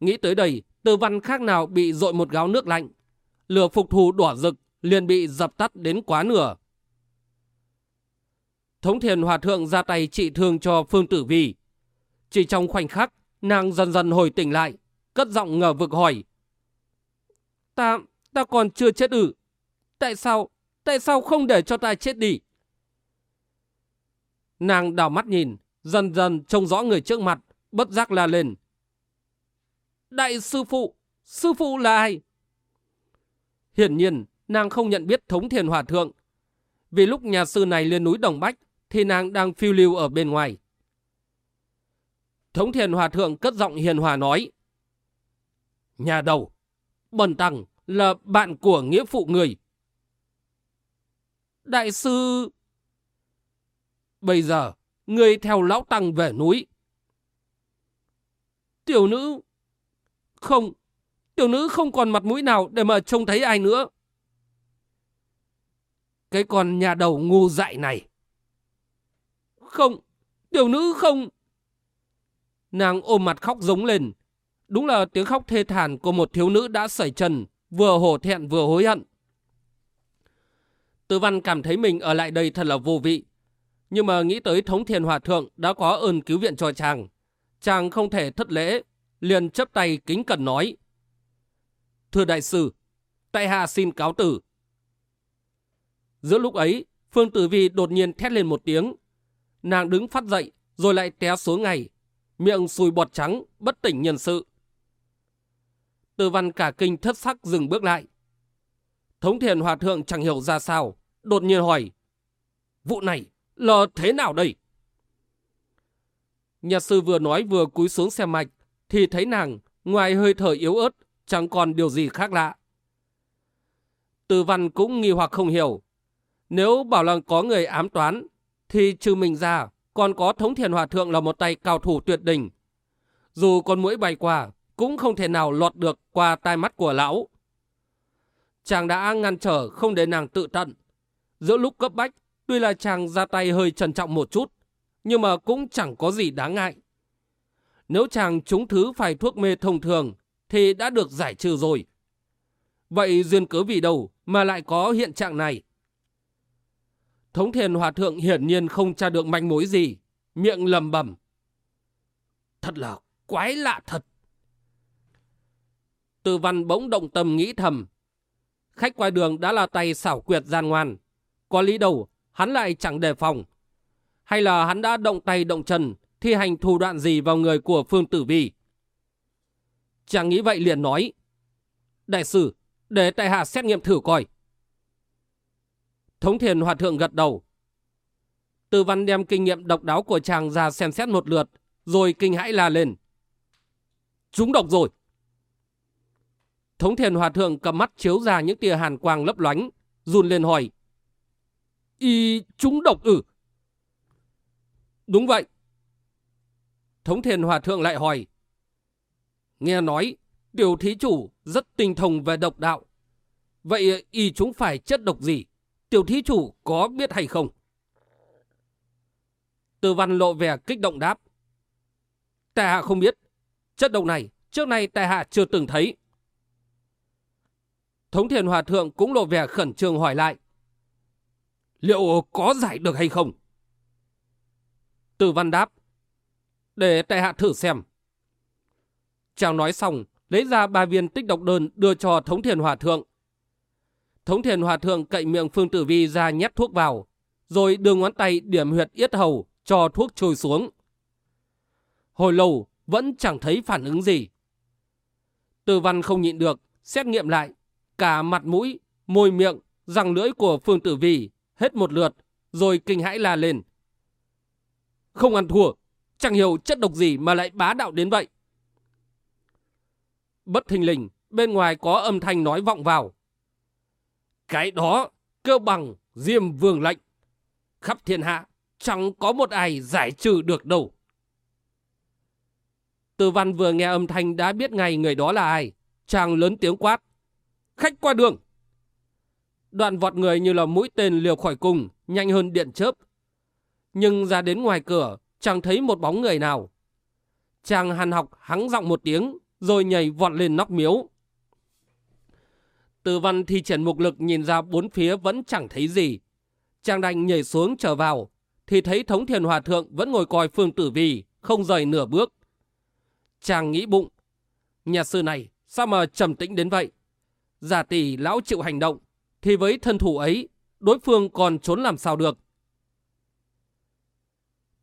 Nghĩ tới đây, tư văn khác nào bị dội một gáo nước lạnh. Lửa phục thù đỏ rực liền bị dập tắt đến quá nửa. Thống thiền hòa thượng ra tay trị thương cho Phương Tử Vi. Chỉ trong khoảnh khắc, Nàng dần dần hồi tỉnh lại, cất giọng ngờ vực hỏi. Ta, ta còn chưa chết ư? Tại sao, tại sao không để cho ta chết đi? Nàng đảo mắt nhìn, dần dần trông rõ người trước mặt, bất giác la lên. Đại sư phụ, sư phụ là ai? Hiển nhiên, nàng không nhận biết thống thiền hòa thượng. Vì lúc nhà sư này lên núi Đồng Bách, thì nàng đang phiêu lưu ở bên ngoài. Thống thiền hòa thượng cất giọng hiền hòa nói. Nhà đầu, bần tăng là bạn của nghĩa phụ người. Đại sư... Bây giờ, người theo lão tăng về núi. Tiểu nữ... Không, tiểu nữ không còn mặt mũi nào để mà trông thấy ai nữa. Cái con nhà đầu ngu dại này. Không, tiểu nữ không... Nàng ôm mặt khóc giống lên. Đúng là tiếng khóc thê thảm của một thiếu nữ đã sẩy trần, vừa hổ thẹn vừa hối hận. Tư văn cảm thấy mình ở lại đây thật là vô vị. Nhưng mà nghĩ tới thống thiền hòa thượng đã có ơn cứu viện cho chàng. Chàng không thể thất lễ, liền chấp tay kính cẩn nói. Thưa đại sư, tại hạ xin cáo tử. Giữa lúc ấy, Phương Tử Vi đột nhiên thét lên một tiếng. Nàng đứng phát dậy, rồi lại té xuống ngày, miệng sùi bọt trắng, bất tỉnh nhân sự. Tư văn cả kinh thất sắc dừng bước lại. Thống thiền hòa thượng chẳng hiểu ra sao, đột nhiên hỏi. Vụ này là thế nào đây? Nhà sư vừa nói vừa cúi xuống xem mạch, thì thấy nàng, ngoài hơi thở yếu ớt, chẳng còn điều gì khác lạ. Tư văn cũng nghi hoặc không hiểu. Nếu bảo là có người ám toán, thì trừ mình ra, còn có thống thiền hòa thượng là một tay cao thủ tuyệt đỉnh. Dù con mũi bay qua, cũng không thể nào lọt được qua tai mắt của lão. Chàng đã ngăn trở không để nàng tự tận. Giữa lúc cấp bách, tuy là chàng ra tay hơi trần trọng một chút, nhưng mà cũng chẳng có gì đáng ngại. Nếu chàng trúng thứ phải thuốc mê thông thường, thì đã được giải trừ rồi. Vậy duyên cớ vì đâu mà lại có hiện trạng này? Thống thiền hòa thượng hiển nhiên không tra được manh mối gì, miệng lầm bẩm. Thật là quái lạ thật. Từ văn bỗng động tâm nghĩ thầm. Khách qua đường đã là tay xảo quyệt gian ngoan. Có lý đầu, hắn lại chẳng đề phòng. Hay là hắn đã động tay động chân, thi hành thủ đoạn gì vào người của Phương Tử Vi? Chàng nghĩ vậy liền nói. Đại sư, để tại hạ xét nghiệm thử coi. Thống thiền hòa thượng gật đầu. Tư văn đem kinh nghiệm độc đáo của chàng ra xem xét một lượt, rồi kinh hãi la lên. Chúng độc rồi. Thống thiền hòa thượng cầm mắt chiếu ra những tia hàn quang lấp lánh, run lên hỏi. Y chúng độc ử. Đúng vậy. Thống thiền hòa thượng lại hỏi. Nghe nói, điều thí chủ rất tinh thông về độc đạo. Vậy y chúng phải chất độc gì? Tiểu thí chủ có biết hay không? Từ văn lộ vẻ kích động đáp. Tài hạ không biết. Chất độc này trước nay tài hạ chưa từng thấy. Thống thiền hòa thượng cũng lộ vẻ khẩn trương hỏi lại. Liệu có giải được hay không? Từ văn đáp. Để tại hạ thử xem. Chàng nói xong, lấy ra ba viên tích độc đơn đưa cho thống thiền hòa thượng. Thống thiền hòa thượng cậy miệng Phương Tử Vi ra nhét thuốc vào, rồi đưa ngón tay điểm huyệt yết hầu cho thuốc trôi xuống. Hồi lâu vẫn chẳng thấy phản ứng gì. Từ văn không nhịn được, xét nghiệm lại. Cả mặt mũi, môi miệng, răng lưỡi của Phương Tử Vi hết một lượt, rồi kinh hãi la lên. Không ăn thua, chẳng hiểu chất độc gì mà lại bá đạo đến vậy. Bất thình lình, bên ngoài có âm thanh nói vọng vào. Cái đó cơ bằng diêm vương lệnh. Khắp thiên hạ chẳng có một ai giải trừ được đâu. Từ văn vừa nghe âm thanh đã biết ngay người đó là ai. Chàng lớn tiếng quát. Khách qua đường. Đoạn vọt người như là mũi tên liều khỏi cùng, nhanh hơn điện chớp. Nhưng ra đến ngoài cửa, chẳng thấy một bóng người nào. Chàng hàn học hắng giọng một tiếng, rồi nhảy vọt lên nóc miếu. Từ văn thi triển mục lực nhìn ra bốn phía vẫn chẳng thấy gì. Chàng đành nhảy xuống trở vào, thì thấy thống thiền hòa thượng vẫn ngồi coi phương tử vi, không rời nửa bước. Chàng nghĩ bụng, nhà sư này sao mà trầm tĩnh đến vậy? Giả tỷ lão chịu hành động, thì với thân thủ ấy, đối phương còn trốn làm sao được.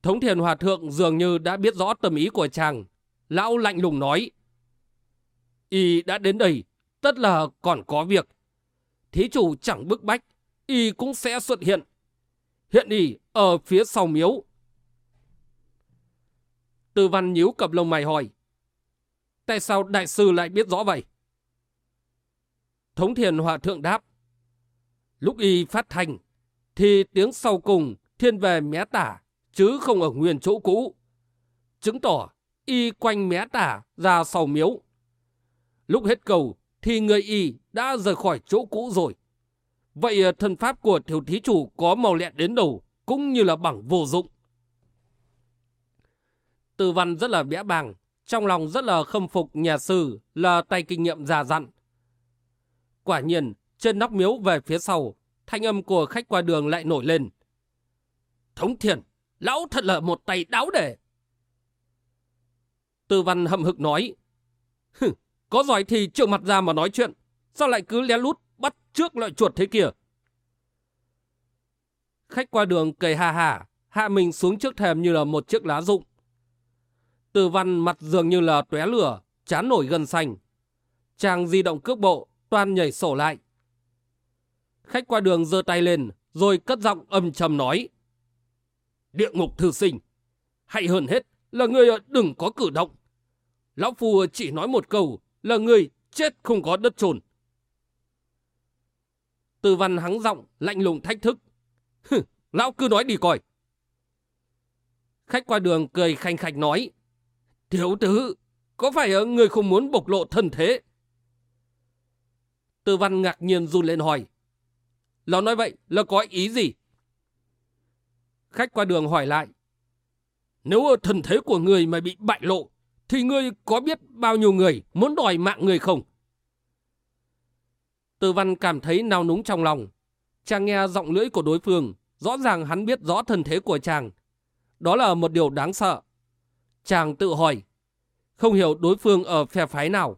Thống thiền hòa thượng dường như đã biết rõ tâm ý của chàng. Lão lạnh lùng nói. Y đã đến đây, tất là còn có việc. Thí chủ chẳng bức bách, Y cũng sẽ xuất hiện. Hiện Y ở phía sau miếu. Tư văn nhíu cặp lông mày hỏi. Tại sao đại sư lại biết rõ vậy? Thống thiền hòa thượng đáp. Lúc y phát thành, thì tiếng sau cùng thiên về mé tả, chứ không ở nguyên chỗ cũ. Chứng tỏ y quanh mé tả ra sau miếu. Lúc hết cầu thì người y đã rời khỏi chỗ cũ rồi. Vậy thần thân pháp của thiếu thí chủ có màu lẹ đến đầu cũng như là bằng vô dụng. Từ văn rất là bẽ bàng, trong lòng rất là khâm phục nhà sư là tay kinh nghiệm già dặn. Quả nhiên, trên nóc miếu về phía sau, thanh âm của khách qua đường lại nổi lên. Thống thiền, lão thật là một tay đáo để. Tư văn hậm hực nói, có giỏi thì trượng mặt ra mà nói chuyện, sao lại cứ lén lút bắt trước loại chuột thế kia? Khách qua đường cười hà hà, hạ mình xuống trước thềm như là một chiếc lá rụng. Từ văn mặt dường như là tóe lửa, chán nổi gần xanh. Chàng di động cước bộ, toàn nhảy sổ lại. Khách qua đường giơ tay lên, rồi cất giọng âm trầm nói. Địa ngục thư sinh, hay hơn hết là người đừng có cử động. Lão Phu chỉ nói một câu là người chết không có đất trồn. Từ văn hắng giọng, lạnh lùng thách thức. Lão cứ nói đi coi. Khách qua đường cười khanh khạch nói. Thiếu tứ, có phải người không muốn bộc lộ thân thế? Tư văn ngạc nhiên run lên hỏi. Lão nói vậy là có ý gì? Khách qua đường hỏi lại. Nếu thân thế của người mà bị bại lộ, thì ngươi có biết bao nhiêu người muốn đòi mạng người không? Tư văn cảm thấy nao núng trong lòng. Chàng nghe giọng lưỡi của đối phương, rõ ràng hắn biết rõ thân thế của chàng. Đó là một điều đáng sợ. Chàng tự hỏi, không hiểu đối phương ở phe phái nào.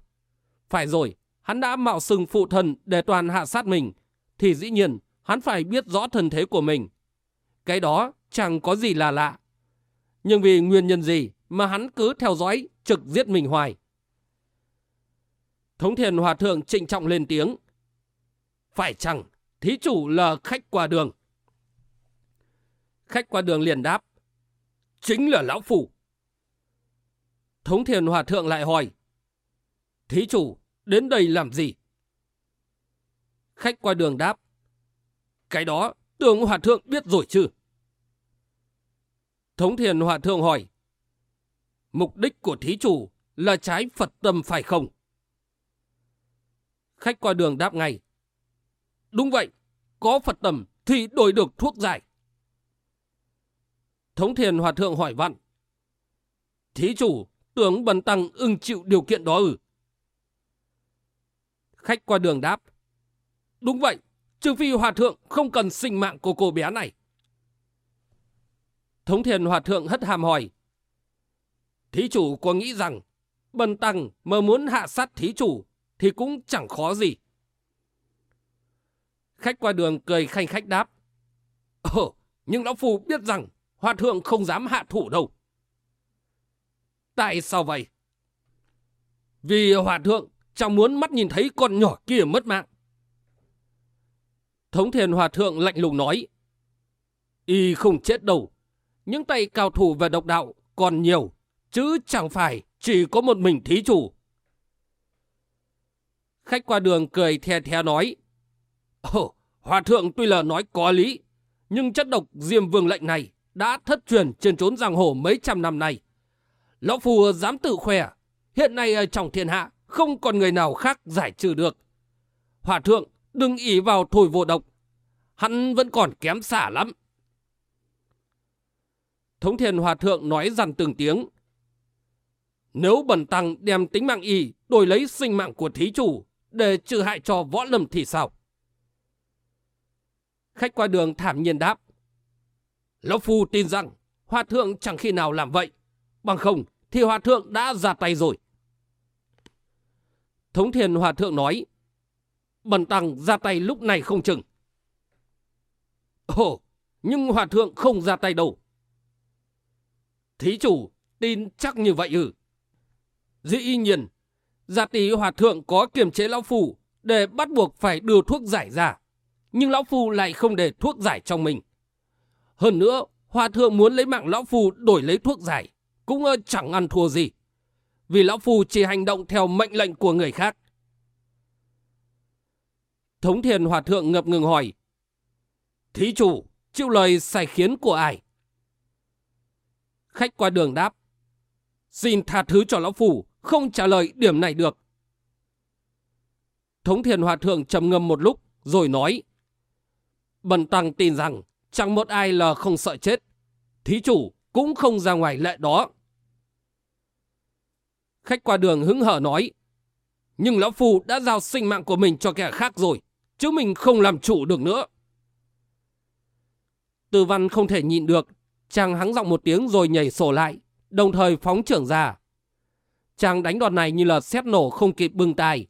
Phải rồi, hắn đã mạo xưng phụ thần để toàn hạ sát mình, thì dĩ nhiên hắn phải biết rõ thân thế của mình. Cái đó chẳng có gì là lạ. Nhưng vì nguyên nhân gì mà hắn cứ theo dõi trực giết mình hoài. Thống thiền hòa thượng trịnh trọng lên tiếng. Phải chăng thí chủ là khách qua đường? Khách qua đường liền đáp. Chính là lão phủ. Thống thiền hòa thượng lại hỏi. Thí chủ, đến đây làm gì? Khách qua đường đáp. Cái đó, tưởng hòa thượng biết rồi chứ? Thống thiền hòa thượng hỏi. Mục đích của thí chủ là trái Phật tâm phải không? Khách qua đường đáp ngay. Đúng vậy, có Phật tâm thì đổi được thuốc giải. Thống thiền hòa thượng hỏi vặn. Thí chủ, tưởng bần tăng ưng chịu điều kiện đó ư? Khách qua đường đáp. Đúng vậy, trừ phi hòa thượng không cần sinh mạng của cô bé này. Thống thiền hòa thượng hất hàm hỏi. Thí chủ có nghĩ rằng bần tăng mà muốn hạ sát thí chủ thì cũng chẳng khó gì. Khách qua đường cười khanh khách đáp. Ồ, nhưng lão phu biết rằng hòa thượng không dám hạ thủ đâu. Tại sao vậy? Vì hòa thượng chẳng muốn mắt nhìn thấy con nhỏ kia mất mạng. Thống thiền hòa thượng lạnh lùng nói. Y không chết đâu. Những tay cao thủ về độc đạo còn nhiều, chứ chẳng phải chỉ có một mình thí chủ. Khách qua đường cười the the nói. Ồ, hòa thượng tuy là nói có lý, nhưng chất độc diêm vương lệnh này đã thất truyền trên trốn giang hồ mấy trăm năm nay. Lão Phù dám tự khỏe, à? hiện nay trong thiên hạ không còn người nào khác giải trừ được. Hòa thượng đừng ý vào thổi vô độc, hắn vẫn còn kém xả lắm. Thống thiền hòa thượng nói dằn từng tiếng. Nếu bần tăng đem tính mạng y đổi lấy sinh mạng của thí chủ để trừ hại cho võ lâm thì sao? Khách qua đường thảm nhiên đáp. Lão Phu tin rằng Hòa Thượng chẳng khi nào làm vậy. Bằng không thì Hòa Thượng đã ra tay rồi. Thống thiền Hòa Thượng nói. Bần tăng ra tay lúc này không chừng. Ồ, nhưng Hòa Thượng không ra tay đâu. Thí chủ tin chắc như vậy ư. Dĩ nhiên, gia tỷ Hòa Thượng có kiềm chế Lão phù để bắt buộc phải đưa thuốc giải ra. Nhưng Lão phù lại không để thuốc giải trong mình. Hơn nữa, Hòa Thượng muốn lấy mạng Lão phù đổi lấy thuốc giải, cũng ờ, chẳng ăn thua gì. Vì Lão Phu chỉ hành động theo mệnh lệnh của người khác. Thống thiền Hòa Thượng ngập ngừng hỏi. Thí chủ, chịu lời sai khiến của ai? Khách qua đường đáp. Xin tha thứ cho Lão phủ, không trả lời điểm này được. Thống thiền Hòa Thượng trầm ngâm một lúc, rồi nói. Bần Tăng tin rằng Chẳng một ai là không sợ chết. Thí chủ cũng không ra ngoài lệ đó. Khách qua đường hứng hở nói. Nhưng Lão Phu đã giao sinh mạng của mình cho kẻ khác rồi. Chứ mình không làm chủ được nữa. Từ văn không thể nhịn được. Chàng hắng giọng một tiếng rồi nhảy sổ lại. Đồng thời phóng trưởng ra. Chàng đánh đòn này như là xét nổ không kịp bưng tài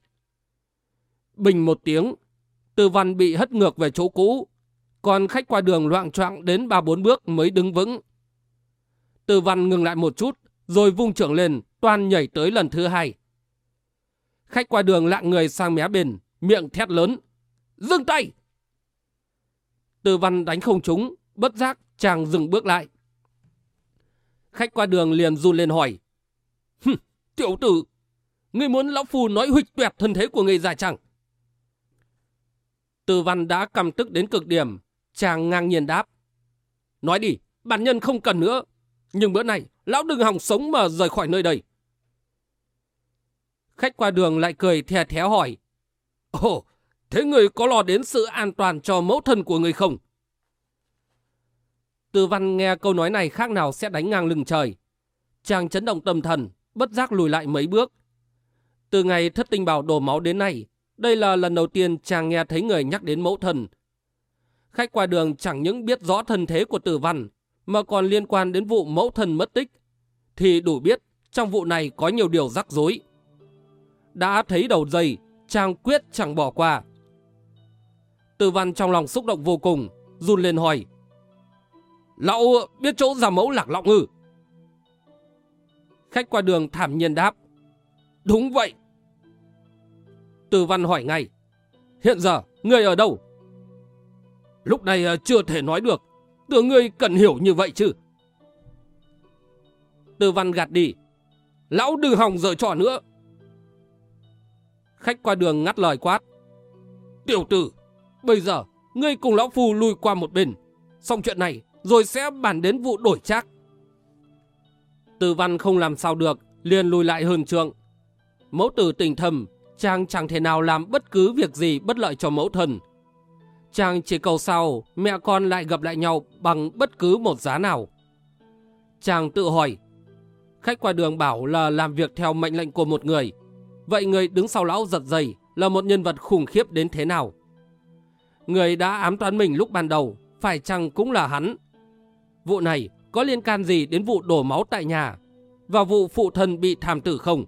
Bình một tiếng. Từ văn bị hất ngược về chỗ cũ còn khách qua đường loạn choạng đến ba bốn bước mới đứng vững. Từ văn ngừng lại một chút, rồi vung trưởng lên, toan nhảy tới lần thứ hai. Khách qua đường lạng người sang mé bên, miệng thét lớn. Dừng tay! Từ văn đánh không trúng, bất giác chàng dừng bước lại. Khách qua đường liền run lên hỏi. Hừm, tiểu tử, ngươi muốn lão phù nói huỵch tuyệt thân thế của người già chẳng? Từ văn đã cầm tức đến cực điểm, Chàng ngang nhiên đáp. Nói đi, bản nhân không cần nữa. Nhưng bữa này, lão đừng hòng sống mà rời khỏi nơi đây. Khách qua đường lại cười thè thé hỏi. Ồ, thế người có lo đến sự an toàn cho mẫu thân của người không? Tư văn nghe câu nói này khác nào sẽ đánh ngang lưng trời. Chàng chấn động tâm thần, bất giác lùi lại mấy bước. Từ ngày thất tinh bảo đổ máu đến nay, đây là lần đầu tiên chàng nghe thấy người nhắc đến mẫu thân. Khách qua đường chẳng những biết rõ thân thế của tử văn, mà còn liên quan đến vụ mẫu thân mất tích, thì đủ biết trong vụ này có nhiều điều rắc rối. Đã thấy đầu dây, chàng quyết chẳng bỏ qua. Tư văn trong lòng xúc động vô cùng, run lên hỏi. Lão biết chỗ giả mẫu lạc lọng ư? Khách qua đường thảm nhiên đáp. Đúng vậy. Tư văn hỏi ngay. Hiện giờ, người ở đâu? Lúc này ờ, chưa thể nói được. tưởng ngươi cần hiểu như vậy chứ. Từ văn gạt đi. Lão đừng hòng giờ trò nữa. Khách qua đường ngắt lời quát. Tiểu tử, bây giờ ngươi cùng lão phu lui qua một bên. Xong chuyện này rồi sẽ bàn đến vụ đổi trác. Từ văn không làm sao được, liền lùi lại hơn trượng. Mẫu tử tình thầm, chàng chẳng thể nào làm bất cứ việc gì bất lợi cho mẫu thần Chàng chỉ cầu sao mẹ con lại gặp lại nhau bằng bất cứ một giá nào. Chàng tự hỏi, khách qua đường bảo là làm việc theo mệnh lệnh của một người. Vậy người đứng sau lão giật dây là một nhân vật khủng khiếp đến thế nào? Người đã ám toán mình lúc ban đầu, phải chăng cũng là hắn? Vụ này có liên can gì đến vụ đổ máu tại nhà và vụ phụ thân bị thảm tử không?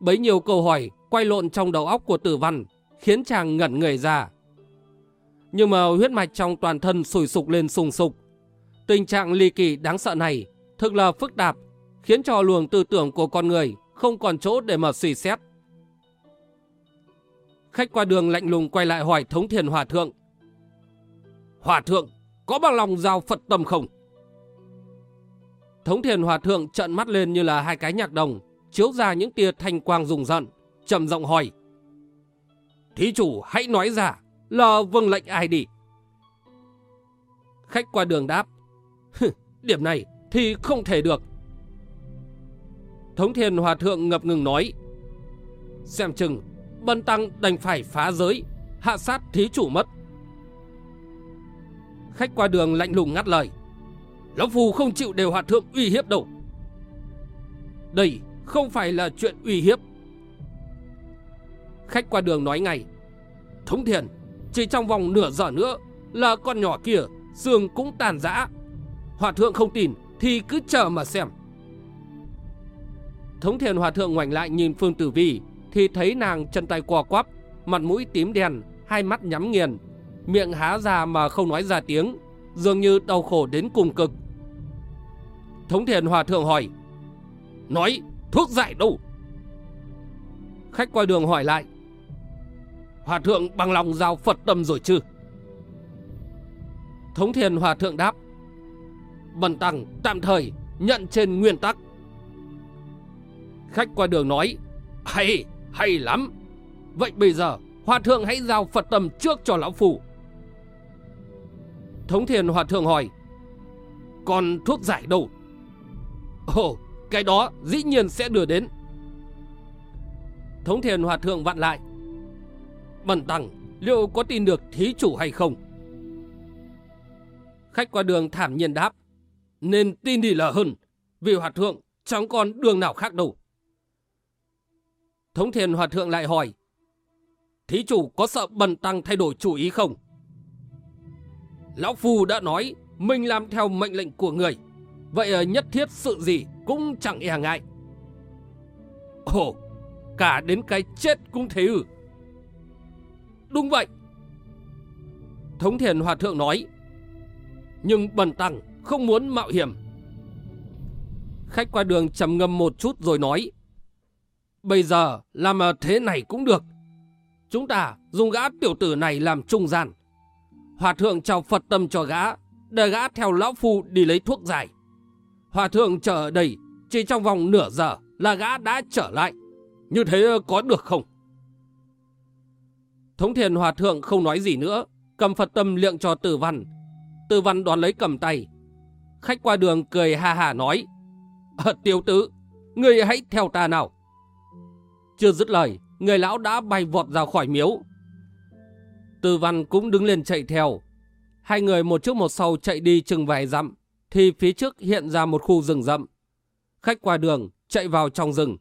Bấy nhiêu câu hỏi quay lộn trong đầu óc của tử văn khiến chàng ngẩn người ra. Nhưng mà huyết mạch trong toàn thân sùi sục lên sùng sục. Tình trạng ly kỳ đáng sợ này thực là phức tạp khiến cho luồng tư tưởng của con người không còn chỗ để mà suy xét. Khách qua đường lạnh lùng quay lại hỏi Thống Thiền Hòa Thượng. Hòa Thượng, có bằng lòng giao Phật tâm không? Thống Thiền Hòa Thượng trợn mắt lên như là hai cái nhạc đồng, chiếu ra những tia thanh quang rùng rợn, trầm giọng hỏi. Thí chủ hãy nói ra, là vâng lệnh ai đi? Khách qua đường đáp. Điểm này thì không thể được. Thống Thiền Hòa Thượng ngập ngừng nói. Xem chừng, Bân Tăng đành phải phá giới, hạ sát thí chủ mất. Khách qua đường lạnh lùng ngắt lời. Lão Phù không chịu đều Hòa Thượng uy hiếp đâu. Đây không phải là chuyện uy hiếp. Khách qua đường nói ngay. Thống Thiền, chỉ trong vòng nửa giờ nữa là con nhỏ kia xương cũng tàn rã. Hòa Thượng không tin thì cứ chờ mà xem. Thống thiền hòa thượng ngoảnh lại nhìn Phương Tử Vi thì thấy nàng chân tay quò quắp, mặt mũi tím đen, hai mắt nhắm nghiền, miệng há ra mà không nói ra tiếng, dường như đau khổ đến cùng cực. Thống thiền hòa thượng hỏi, nói thuốc giải đâu? Khách qua đường hỏi lại, hòa thượng bằng lòng giao Phật tâm rồi chứ? Thống thiền hòa thượng đáp, bần tăng tạm thời nhận trên nguyên tắc Khách qua đường nói, hay, hay lắm. Vậy bây giờ, Hòa Thượng hãy giao Phật tâm trước cho Lão Phủ. Thống Thiền Hòa Thượng hỏi, còn thuốc giải đâu? Ồ, cái đó dĩ nhiên sẽ đưa đến. Thống Thiền Hòa Thượng vặn lại, Bần Tăng, liệu có tin được thí chủ hay không? Khách qua đường thảm nhiên đáp, nên tin đi là hơn, vì Hòa Thượng chẳng còn đường nào khác đâu. Thống thiền hòa thượng lại hỏi. Thí chủ có sợ bần tăng thay đổi chủ ý không? Lão Phu đã nói mình làm theo mệnh lệnh của người. Vậy ờ, nhất thiết sự gì cũng chẳng e ngại. Ồ, cả đến cái chết cũng thế ư. Đúng vậy. Thống thiền hòa thượng nói. Nhưng bần tăng không muốn mạo hiểm. Khách qua đường trầm ngâm một chút rồi nói. Bây giờ làm thế này cũng được. Chúng ta dùng gã tiểu tử này làm trung gian. Hòa thượng chào Phật tâm cho gã, để gã theo lão phu đi lấy thuốc giải. Hòa thượng chờ ở đây, chỉ trong vòng nửa giờ là gã đã trở lại. Như thế có được không? Thống thiền hòa thượng không nói gì nữa, cầm Phật tâm liệng cho tử văn. Tử văn đón lấy cầm tay. Khách qua đường cười ha hà nói, ờ, tiểu tử, người hãy theo ta nào. Chưa dứt lời, người lão đã bay vọt ra khỏi miếu. Tư văn cũng đứng lên chạy theo. Hai người một trước một sau chạy đi chừng vài dặm, thì phía trước hiện ra một khu rừng rậm. Khách qua đường, chạy vào trong rừng,